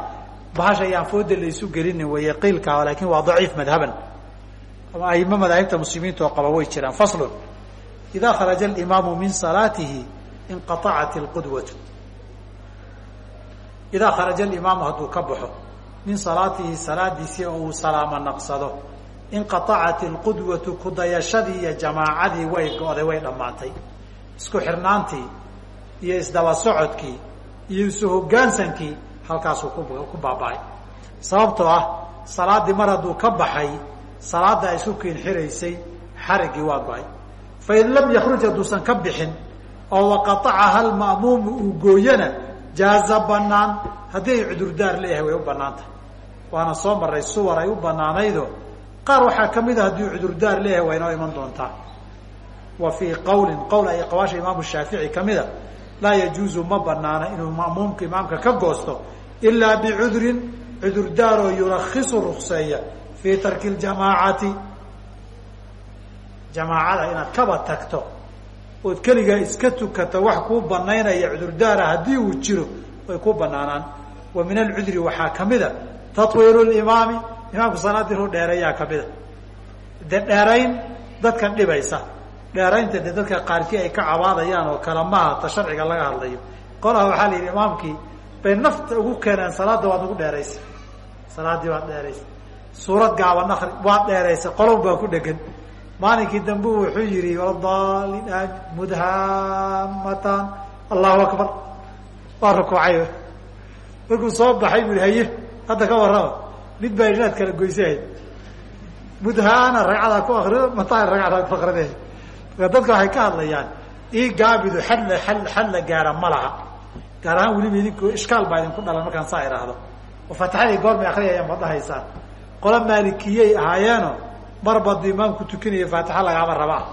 bahasha ayaan fooda la isu gelinin weeye qiilkaa laakin waa daciif madhaban. Aimo madaahibta muslimiinta oo qaba way jiraan. Faslun idaa kharaja alimaamu min salaatihi inqaacat ilqudwatu idaa kharaja alimaamu hadduu ka baxo min salaatihi salaadiisii oo uu salaamo naqsado inqaacat ilqudwatu kudayashadii iyo jamaacadii way go-day way dhammaatay. Isku xirnaantii iyo isdaba socodkii iyo isu hoggaansankii halkaasuu ku baaba-ay. Sababtoo ah salaaddii mar hadduu ka baxay salaadda ay isku kiinxiraysay xariggii waa go'ay. Fain lam yakruj hadduusan ka bixin oo waqaacaha alma'muumu uu gooyana jaaza banaan haddii ay cudurdaar leeyahay way u bannaan tahay waana soo maray suwar ay u banaanaydo qaar waxaa ka mid a haddii cudurdaar leeyahay waa inoo iman doontaa. Wa fii qawlin qowl ay qawaasha imaamu shaafici kamida laa yajuuzu ma banaana inuu ma'muumka imaamka ka goosto ilaa bicudrin cudurdaaroo yurakisu rukseeya fii tarki ljamaacati. Jamaacada inaad kaba tagto ood keligaa iska tukato wax kuu banaynaya cudurdaara haddii uu jiro way ku banaanaan wa min alcudri waxaa kamida tatwiiru limaami imaamku salaadii inuu dheereeyaa kamida de dheerayn dadkan dhibaysa. Dheeraynta de dadka qaarkii ay ka cabaadayaan oo kale maaha ta sharciga laga hadlayo. Qolaha waxaa la yidhi imaamkii bay nafta ugu keeneen salaadda waad nagu dheeraysa. Salaaddii waad dheeraysa. Suurad gaaban akri waad dheeraysa qolow baa ku dhegan. Maalinkii dambe wuxuu yihi dalin mudhamatan allahu akbar. Waa rukuucay. Markuu soo baxay bu haye hadda ka warrama mid baa inaad kala goysahayd mudhaana ragcadaa ku akrido mataa ragcadaa ku marka dadka waxay ka hadlayaan ii gaabidu xadla a xadla gaara ma laha. Gaar ahaan weliba idinku ishkaal baa idinku dhalan markaan saa idhaahdo. Oo fatixadii goormay akriyayaan baad dhahaysaan. Qola maalikiyey ahaayeeno marba aduu imaamku tukanaya faatixa lagaama rabaa.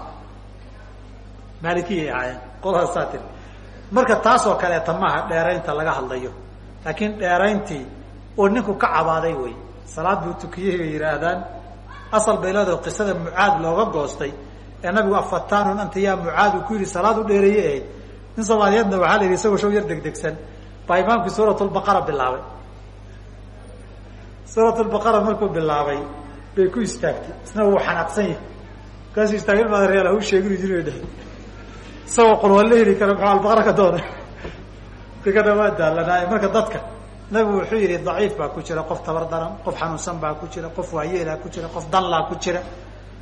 Maalikiyay ahaayeen qoladaas saa tiri marka taasoo kaleeta maaha dheeraynta laga hadlayo. Laakiin dheerayntii oo ninku ka cabaaday wey salaad buu tukiyey bay yidhaahdaan. Asal bay leedaho qisada mucaad looga goostay ee nabigu afatanun anta yaa mucaad uu ku yidhi salaad u dheereeye ahayd. Nin soomaaliyeedna waxaa la yidhi isagoo show yar degdegsan. Baa imaamkii suurat lbaqara bilaabay. Suurat lbaqara markuu bilaabay bay ku istaagtay. Isna wuu xanaaqsan yahay. Markaasuu istaagay in maadareal hau sheegin jiri dhahay isagoo qolwal la heli kara muxuu albaqara ka doonay? Dekana waa daalanaay marka dadka nabigu wuxuu yihi daciif baa ku jira qof tabar daran qof xanuunsan baa ku jira qof waayeelaa ku jira qof danlaa ku jira.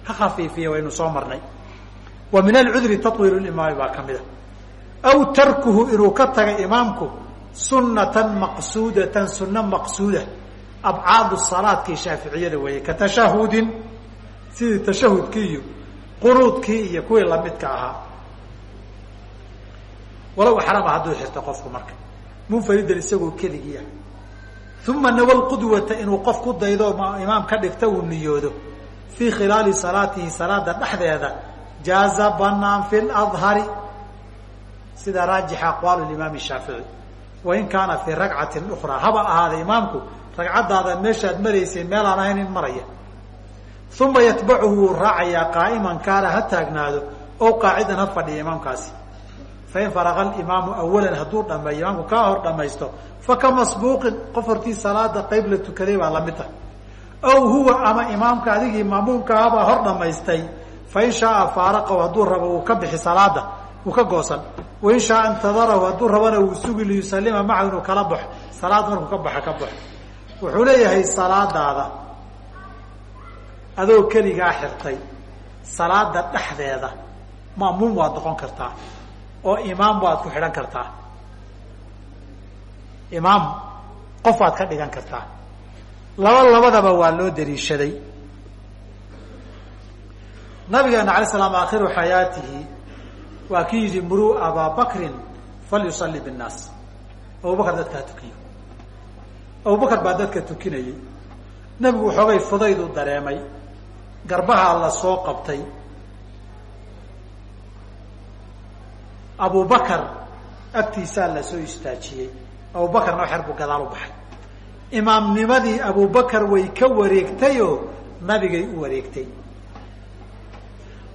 Ha khafiifiya waynu soo marnay. Wa min alcudri tatwiilu limaami baa ka mid a. Aw tarkuhu inuu ka tagay imaamku sunatan maqsuudatan sunna maqsuuda. Abcaadu salaadkii shaaficiyada weeye ka sidii tashahudkii iyo qunuudkii iyo kuwii lamidka ahaa. Walow xarama hadduu xirto qofku marka munfaridan isagoo keligii ah uma nawa lqudwata inuu qof ku daydo imaam ka dhigta uu niyoodo. Fii khilaali salaatihi salaada dhexdeeda jaaza banaan fi ladhari sida raajixa aqwaal imaam shaafici wain kaana fii ragcatin ukraa haba ahaada imaamku ragcadaada meeshaad maraysay meel aan ahayn in maraya. Uma yatbacuhu wuu raacayaa qaa'iman kaana ha taagnaado oo qaacidan ha fadhiya imaamkaasi fain faraqa alimaamu awalan hadduu dhameeyo imaamku kaa hor dhamaysto faka masbuuqin qof hortii salaada qeyb la tukaday baa la mid ah aw huwa ama imaamka adigii maamuumkahabaa hor dhamaystay fain shaaa faaraqahu hadduu rabo uu ka bixi salaada uu ka goosan wain shaaa intadarahu hadduu rabana uu sugi liyusalima macahu inuu kala baxo salaad markuu ka baxa ka baxo wuxuu leeyahay salaadaada adoo keligaa xirtay salaada dhexdeeda ma'muum waad noqon kartaa oo imaam waad ku xidhan kartaa. Imaam qof waad ka dhigan kartaa. Laba labadaba waa loo daliishaday nabigeena alay slam akhiru xayaatihi waa ki yidhi muruu abaa bakrin falyusalli binnaas. Abubakar dadka ha tukiyo abubakar baa dadka tukinayay. Nebigu waxoogay fudayduu dareemay. Garbahaa la soo qabtay abubakar agtiisaa la soo istaajiyey. Abubakarna xer buu gadaal u baxay. Imaamnimadii abubakar way ka wareegtayoo nabigay u wareegtay.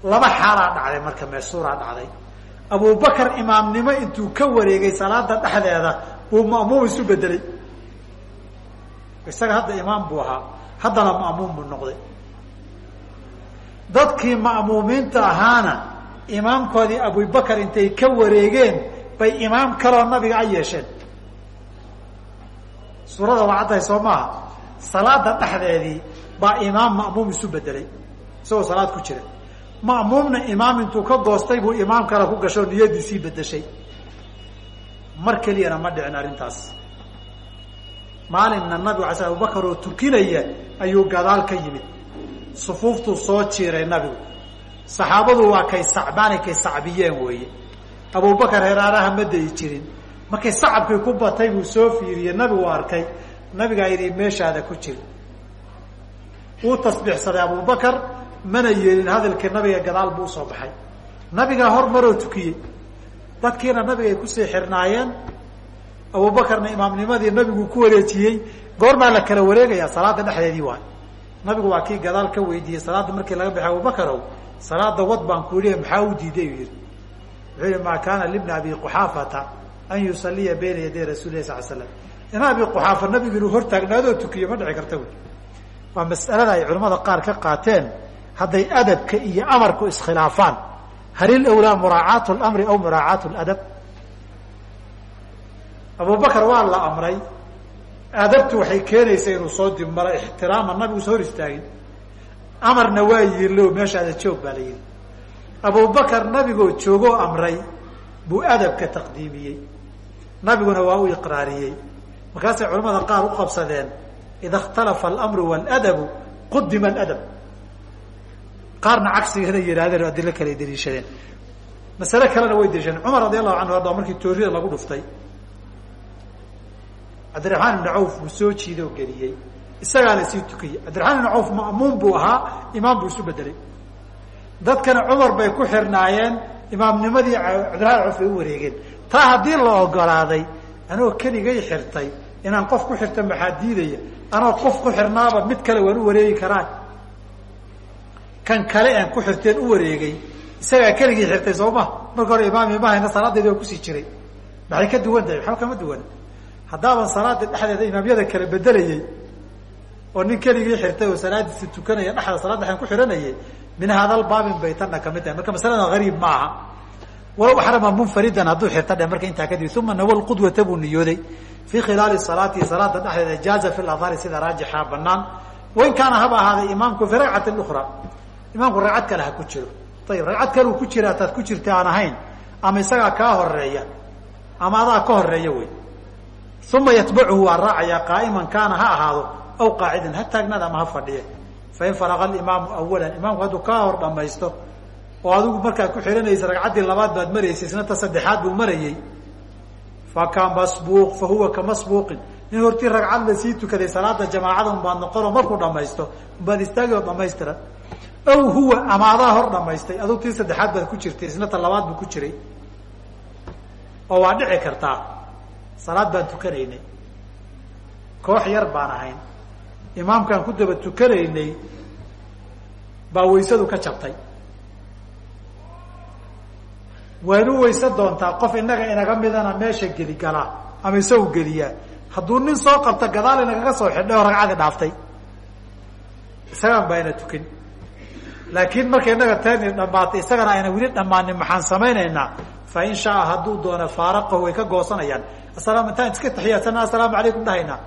Laba xaalaa dhacday marka meesuuraa dhacday. Abubakar imaamnimo intuu ka wareegay salaada dhexdeeda buu ma'muum isu bedelay isaga hadda imaam buu ahaa. Haddana ma'muum buu noqday. Dadkii ma'muumiinta ahaana imaamkoodii abubakar intay ka wareegeen bay imaam kaloo nabiga a yeesheen. Suurada waa caddahay soo maaha. Salaada dhexdeedii baa imaam ma'muum isu bedelay isagoo salaad ku jira ma'muumna imaam intuu ka goostay buu imaam kale ku gasho niyadiisii bedeshay mar keliyana ma dhicin arrintaas. Maalinna nabigu ala sl abubakar oo tukinaya ayuu gadaal ka yimid. Sufuuftuu soo jiiray nabigu saxaabadu waa kay sacbaani kay sacbiyeen weeye. Abubakar heraaraha ma dayi jirin. Markay sacabkii ku batay buu soo fiiriyey nabigu arkay. Nabigaa yidhi meeshaada ku jir. Wuu tasbiixsaday abubakar mana yeelin hadalkii nabiga gadaal buu u soo baxay. Nabigaa hormaroo tukiyey. Dadkiina nabigay ku sii xirnaayeen. Abubakarna imaamnimadii nabigu ku wareejiyey. Goormaa la kala wareegayaa salaada dhexdeedii waay. Nabigu waa kii gadaal ka weydiiyey salaadda markii laga baxay abubakarow salaada wad baan ku yihi maxaa u diiday? U yihi wuxuu yihi maa kaana libni abi quxaafata an yusaliya bayna yaday rasuuli lah sal slam in abi quxaafa nabigu inuu hortaagnaadoo tukiyo ma dhici karta wy waa mas'alada ay culamada qaar ka qaateen hadday adabka iyo amarku iskhilaafaan. Halil awlaa muraacaatu lamri aw muraacaatu ladab abubakar waa la amray. Adabtu waxay keenaysaa inuu soo dib maro ixtiraama nabiguusa hor istaagin amarna waa yirlo meeshaada joog baa la yihi abubakar nabigoo joogoo amray buu adabka taqdiimiyey. Nabiguna waa u iqraariyey. Markaasay culamada qaar u qabsadeen ida ikhtalafa alamru waladabu qudima aladab qaarna cagsigana yidhahdeen oo adilo kale daliishadeen masale kalena way daliishadeen cumar radi allahu canhu hadda markii toorida lagu dhuftay cabdiraxmaan ibni cawf buu soo jiida oo geliyey isagaa la sii tukiyey cabdiraxmaan ibni cawf ma'muum buu ahaa imaam buu isu bedelay dadkana cumar bay ku xirnaayeen imaamnimadii cabdiraxmaan cawf bay u wareegeen. Taa haddii la ogolaaday anoo keligay xirtay inaan qof ku xirta maxaa diidaya anoo qof ku xirnaaba mid kale waan u wareegi karaa kan kale aan ku xirteen u wareegay isagaa keligii xirtay soo ma? Marka hore imaam imahayna salaadeedi waa ku sii jiray. Maxay ka duwan tahay? Waxba kama duwan? Haddaaban salaada dhexdeeda imaamyada kala bedelayey oo nin keligii xirtay oo salaadiisa tukanaya dhexda salaad dhexan ku xihanayay min hadal baabin bay tanna ka mid tahay. Marka masalada gariib ma aha. Walow axrama munfaridan hadduu xirta dhe marka intaa kadib uma nawa lqudwata buu niyooday. Fii khilaali salaati salaada dhexdeeda jaaza fi ladhari sida raajixa banaan wain kaana haba ahaaday imaamku fi ragcati ukra imaamku ragcad kale ha ku jiro. Ayib ragcad kale uu ku jira hataad ku jirta aan ahayn ama isagaa kaa horreeya ama adaa ka horreeya wey uma yatbacuhu waa raacayaa qaa'iman kaana ha ahaado aw qaacidan ha taagnaada ama ha fadhiye. Fain faraqa alimaamu awalan imaamku hadduu kaa hor dhamaysto oo adigu markaad ku xihanaysa ragcaddii labaad baad maraysay isna ta saddexaad buu marayey faka masbuuq fa huwa ka masbuuqin. Nin hortii ragcad la sii tukaday salaada jamaacada unbaad noqonoo markuu dhamaysto unbaad istaagi oo dhamaystiran aw huwa ama adaa hor dhamaystay aduu tii saddexaad baad ku jirtay isna ta labaad buu ku jiray. Oo waa dhici kartaa salaad baan tukanaynay koox yar baan ahayn imaamkaan ku daba tukanaynay baa waysadu ka jabtay. Waynu wayse doontaa qof inaga inaga midana meesha geli galaa ama isagu geliyaa hadduu nin soo qabta gadaal inagaga soo xidhay oo ragcadii dhaaftay. Isagaan baa ina tukin. Laakiin marka inaga tani dhamaatay isagana ayna weli dhammaanin maxaan samaynaynaa? Fa in shaa hadduu doono faaraqahu way ka goosanayaan. Asalaam intaan iska taxiyaadsana assalaamu calaykum dhahaynaa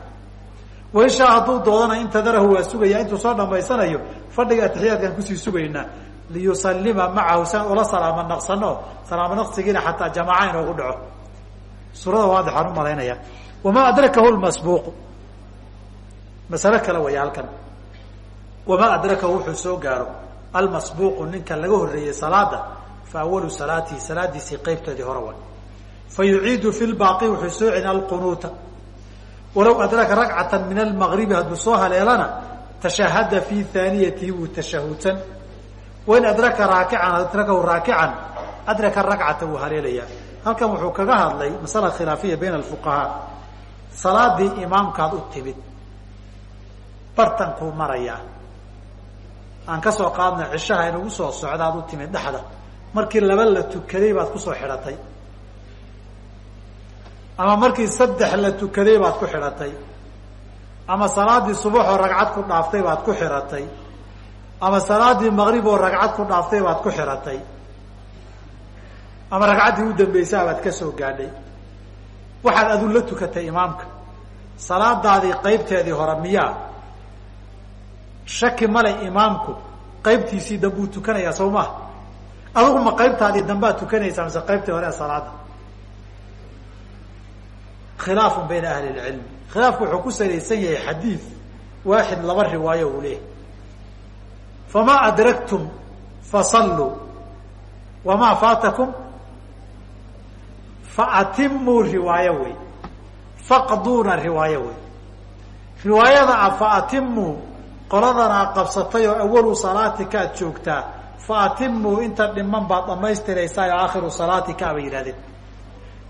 wain shaa hadduu doodana intadarahu waa sugaya intuu soo dhamaysanayo fadhiga atixiyaadkaan ku sii sugaynaa liyusalima macahu san ula salaamo naqsano salaamo naqsigiina xataa jamaaca inoogu dhaco. Suurada waadixaan u malaynaya wamaa adrakahu lmasbuuqu masalo kale way halkan. Wamaa adrakahu wuxuu soo gaaro. Almasbuuqu ninka laga horreeyey salaada fa awalu salaatihi salaadiisii qeybteedii hore way. Fa fi lbaaqi wuxuu soo celin alqunuuta walow adraka ragcata min almagribi hadduu soo haleelana tashahada fi haaniyatihi wuu tashahudsan wain adraka raakican adrakahu raakican adraka ragcata wuu haleelayaa halkan wuxuu kaga hadlay masala khilaafiya bayna alfuqahaa salaadii imaamkaad u timid bartankuu marayaa aan ka soo qaadna cishaha inugu soo socdaad u timid dhexda. Markii laba la tukaday baad ku soo xidhatay ama markii saddex la tukaday baad ku xidhatay ama salaadii subaxoo ragcad ku dhaaftay baad ku xidhatay ama salaadii maqrib oo ragcad ku dhaaftay baad ku xidhatay ama ragcaddii u dambaysaa baad ka soo gaadhay. Waxaad adu la tukatay imaamka. Salaadaadii qaybteedii hore miyaa shaki male imaamku. Qaybtiisii dambuu tukanayaa soo maha adigu ma qaybtaadii dambaad tukanaysaa mise qaybtii hore ee salaada khilaafun bayna ahli lcilmi khilaafku wuxuu ku salaysan yahay xadiid waaxid laba riwaayo uu leeyahy famaa adraktum fasalluu wamaa faatakum? Faatimuu riwaayo wey. Faqduuna riwaayo wey. Riwaayada a faatimuu qoladanaa qabsatay oo awalu salaatika aad joogtaa faatimuu inta dhiman baad dhamaystiraysaa oo aakhiru salaatika bay yidhahdeen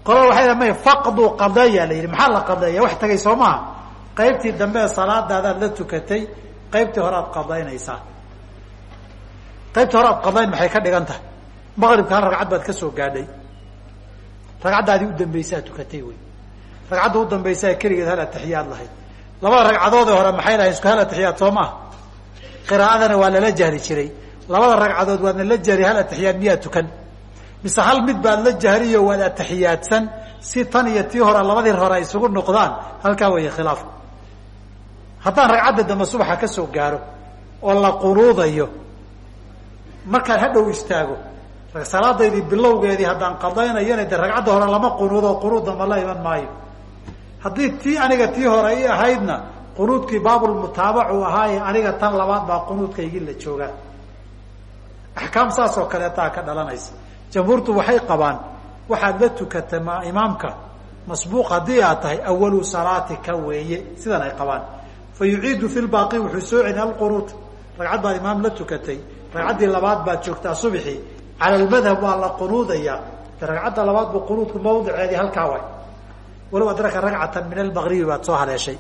qolada waxay dha may faqduu qadeeya la yidhi. Maxaa la qadeeya wax tagay soo maaha. Qaybtii dambe salaadaadaad la tukatay qaybtii hore aad qadaynaysaa. Qaybtii hore aad qadayn maxay ka dhigan tahay? Maqribka hal ragcad baad ka soo gaadhay. Ragcaddaadii u tukatay wey. Ragcadda u dambaysaa keligeed hal atixiyaad lahayd. Labada ragcadoodee hore maxay lahayd? Isku hal atixiyaad soo maaha? Qiraa'adana waa lala jahri jiray. Labada ragcadood waadna la jahri hal atixiyaad miyaa tukan mise hal mid baad la jahriyo waad atixiyaadsan si tan iyo tii hore labadii hore ay isugu noqdaan halkaa weeye khilaafku. Haddaan ragcadda dambe subaxa ka soo gaaro oo la qunuudayo markaan hadhow istaago salaadaydii bilowgeedii haddaan qadaynayona de ragcadda hore lama qunuudo qunuud damba la iman maayo. Haddii tii aniga tii hore i ahaydna qunuudkii baabulmutaabac uu ahaaye aniga tan labaad baa qunuudkaygii la joogaa. Axkaam saas oo kaleetaa ka dhalanaysa jamhuurtu waxay qabaan waxaad la tukata ma imaamka masbuuq haddii aad tahay awalu salaatika weeye sidan ay qabaan. Fa fi lbaaqi wuxuu soo celin alqunuud ragcad baad imaam la tukatay. Ragcaddii labaad baad joogtaa subxi cala lmadhab waa la qunuudayaa ragcadda labaad bu qunuudku mawdiceedii halkaa way walow adraka ragcatan min almaqribi baad soo haleeshay.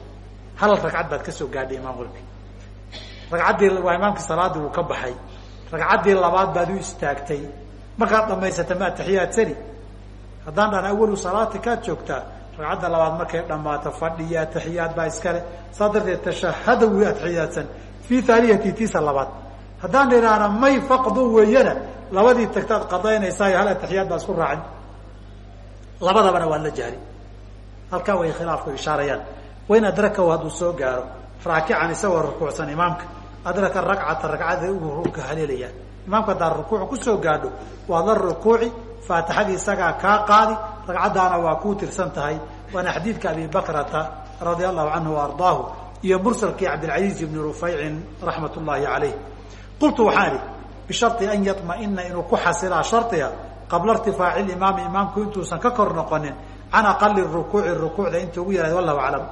Hal ragcad baad ka soo gaadhay imaam ragcaddii waa imaamkii salaadii uu ka baxay. Ragcaddii labaad baad u istaagtay markaad dhamaysata ma atixiyaadsani haddaan dhan awalu salaati kaad joogtaa ragcadda labaad markay dhammaato fadhiyo atixiyaad baa iskale saa darteed tashahada wi atixiyaadsan fii taaliyati tiisa labaad. Haddaan idhaahna may faqdu weeyana labadii tagtaad qadaynaysaa hal atixiyaad baa isku raacin. Labadabana waa la jahri halkaa way khilaafku ishaarayaan. Wain adrakahu hadduu soo gaaro. Raakican isagoo rukuucsan imaamka adraka ragcata ragcada ugu haleelayaa. Imaamka haddaad rukuuc ku soo gaadho waad la rukuuci faatixadii isagaa kaa qaadi ragcaddaana waa kuu tirsan tahay. Waana xadiidka abi bakrata radia allahu canhu ardaahu iyo mursalkii cabdilcaziiz ibni rufaycin raxmat ullaahi calayh. Qultu waxaan idhi bishari an yaطmaina inuu ku xasilaa shardiga qabla irtifaaci limaami imaamku intuusan ka kor noqonin. Can aqali rukuuci rukuucda inta ugu yaraad wallahu aclam.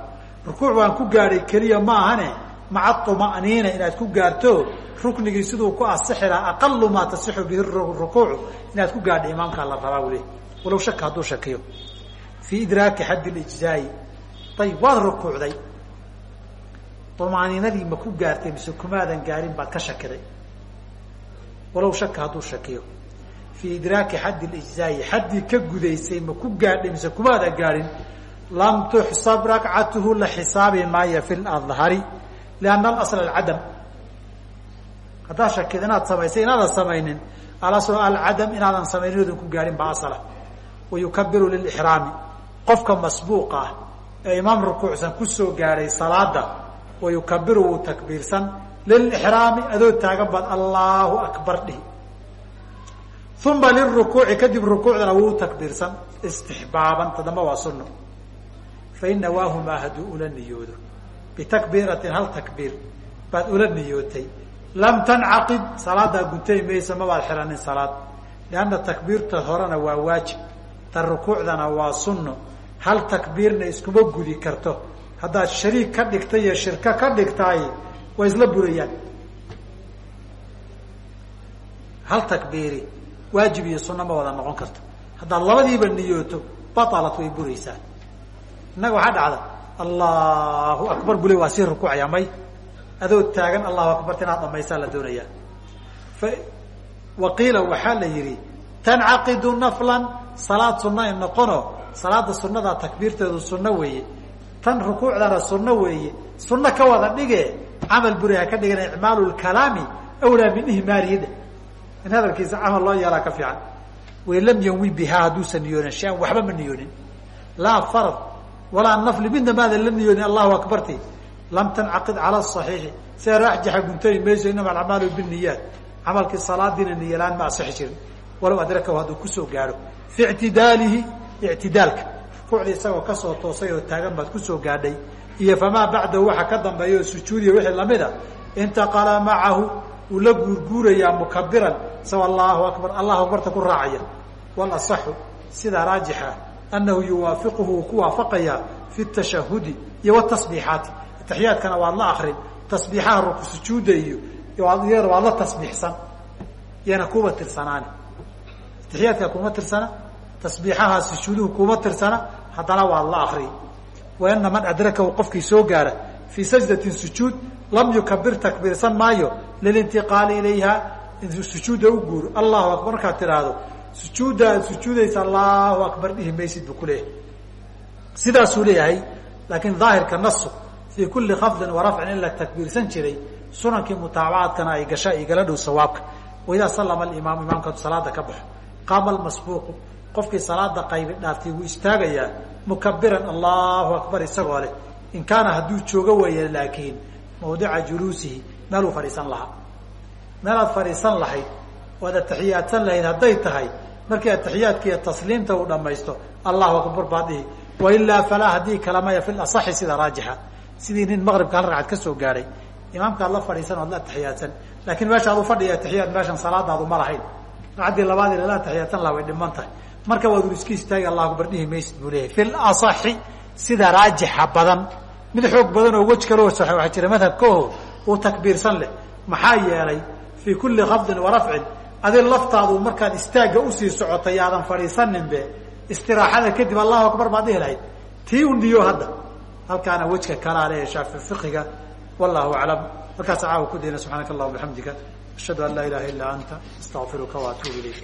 Rukuuc waan ku gaadhay keliya ma ahane maca inaad ku gaarto ruknigii siduu ku asixi aqalu maa tasixu bihi rukuucu inaad ku gaadha imaamkaa la rabaa bule walow shaka hadduu shakiyo fii idraaki xaddi lijzaa'i. Ayib waad rukuucday. طumaaniinadii ma ku gaartay mise kumaadan gaarin baad ka shakiday. Walow shaka hadduu shakiyo fii idraaki xaddi lijzaa'i. Xaddii ka gudaysay ma ku gaadhay mise kumaadan gaarin lam tuxsab rakcatuhu la xisaabi maayo fi ladhari lianna alasl alcadam haddaad shakid inaad samaysay inaadan samaynin alasl alcadam inaadan samaynin oodan ku gaarin baa asala wa yukabiru lilixraami qofka masbuuqa ah ee imaam rukuucsan ku soo gaadhay salaada wa yukabiru wuu takbiirsan lilixraami adoo taagan baad allahu akbar dhihi uma lirukuuci kadib rukuucdana wuu takbiirsan istixbaaban tadamba waa sunno fain nawaahumaa bitakbiiratin hal takbiir baad ula niyootay. Lam tancaqid salaadaa guntay maysa mabaad xiranin salaad. Lianna takbiirta horena waa waajib ta rukuucdana waa sunno. Hal takbiirna iskuma gudi karto. Haddaad shariik ka dhigtay iyo shirko ka dhigtaay way isla burayaan. Hal takbiiri waajib iyo sunno ma wada noqon karto. Haddaad labadiiba niyooto batalat way buraysaa. Innaga waxaa dhacda allahu akbar bule waa sii rukuucaya may. Adoo taagan allahu akbarta inaad dhamaysaa la doonayaa. Waqiila waxaa la yidhi tancaqidu naflan salaad sunna ay noqono. Salaada sunnadaa takbiirteedu sunno weeye. Tan rukuucdana sunno weeye. Sunno ka wada dhige camal buri ha ka dhigana icmaalu lkalaami awlaa min ihmaalihi in hadalkiisa camal loo yeelaa ka fiican. Wain lam yanwi bihaa hadduusan niyoonin shay-an waxba ma niyoonin. Laa farad walaa nafli midna maadan la niyoodin allahu akbarti. Lam tancaqid cala asaxiixi sida raajaxa guntay mayso inama alacmaalu biniyaat camalkii salaadiina niyalaan ma asixi jirin. Walow adrakahu hadduu ku soo gaadho. Fi ictidaalihi ictidaalka rukuucdii isagoo ka soo toosay oo taagan baad ku soo gaadhay. Iyo famaa bacdahu waxa ka dambeeya oo sujuudiya wixii lamida intaqala macahu uu la guurguurayaa mukabiran isagoo allahu akbar allahu akbarta ku raacaya. Walasaxu sidaa raajixa anahu yuwaafiquhu uu ku waafaqayaa fi tashahudi iyo watasbiixaati ataxiyaadkana waad la akrin tasbiixaha ruku sujuudda iyo iyada waad la tasbiixsan iyana kuba tirsanaani ataxiyaadka kuma tirsana tasbiixaha sujuuduhu kuma tirsana haddana waad la akri waana man adrakahu qofkii soo gaara fii sajdatin sujuud lam yukabir takbiirsan maayo lilintiqaali ilayha sujuudda u guuro allahu akbar markaad tidhaahdo sujuudda aad sujuudaysa allahu akbar dhihi maysid buu kuleeyahay sidaasuu leeyahay laakiin daahirka nasu fii kuli khafdin wa rafcin in la takbiirsan jiray sunankii mutaabacaadkana ay gasha igala dhow sawaabka. Waidaa sallama alimaam imaamka salaada ka baxo qaama almasbuuqu qofkii salaada qaybi dhaaftay wuu istaagayaa mukabiran allahu akbar isagoo leh. In kaana hadduu joogo weeye laakiin mawdica juluusihi meeluu fadhiisan lahaa. Meelaad fadhiisan lahayd oad ataxiyaadsan lahayd hadday tahay markii ataxiyaadka iyo tasliimta uu dhamaysto allahu akbar baad dhihi wailaa falaa haddii kalamaya fi lasaxi sida raajixa. Sidii nin maqribka hal ragcad ka soo gaadhay imaamkaad la fadhiisan oad la ataxiyaadsan laakiin meeshaad u fadhiya ataxiyaad meeshan salaadaadu ma lahayn. Ragcaddii labaad lala ataxiyaadsan laha way dhiman tahay. Marka waad ur iska istaagi allahu akbar dhihi maysid buu leeyahay. Fi lasaxi sida raajixa badan. Mid xoog badan oo wej kaloo sax waxaa jira madhabkaho uu takbiirsan leh. Maxaa yeelay fii kulli khafdin wa rafcin adi laftaadu markaad istaagga u sii socotay aadan fadhiisaninbe istiraaxada kadib allahu akbar baad dhihi lahayd. Tii u niyo hadda. Halkaana wejka kalaa leeya shaafi fiqiga wallahu aclam. Halkaasa caawa ku dayna subxaanaka allahuma bixamdika ashhadu an laa ilaha illaa anta astaqfiruka wa atuubu ilayk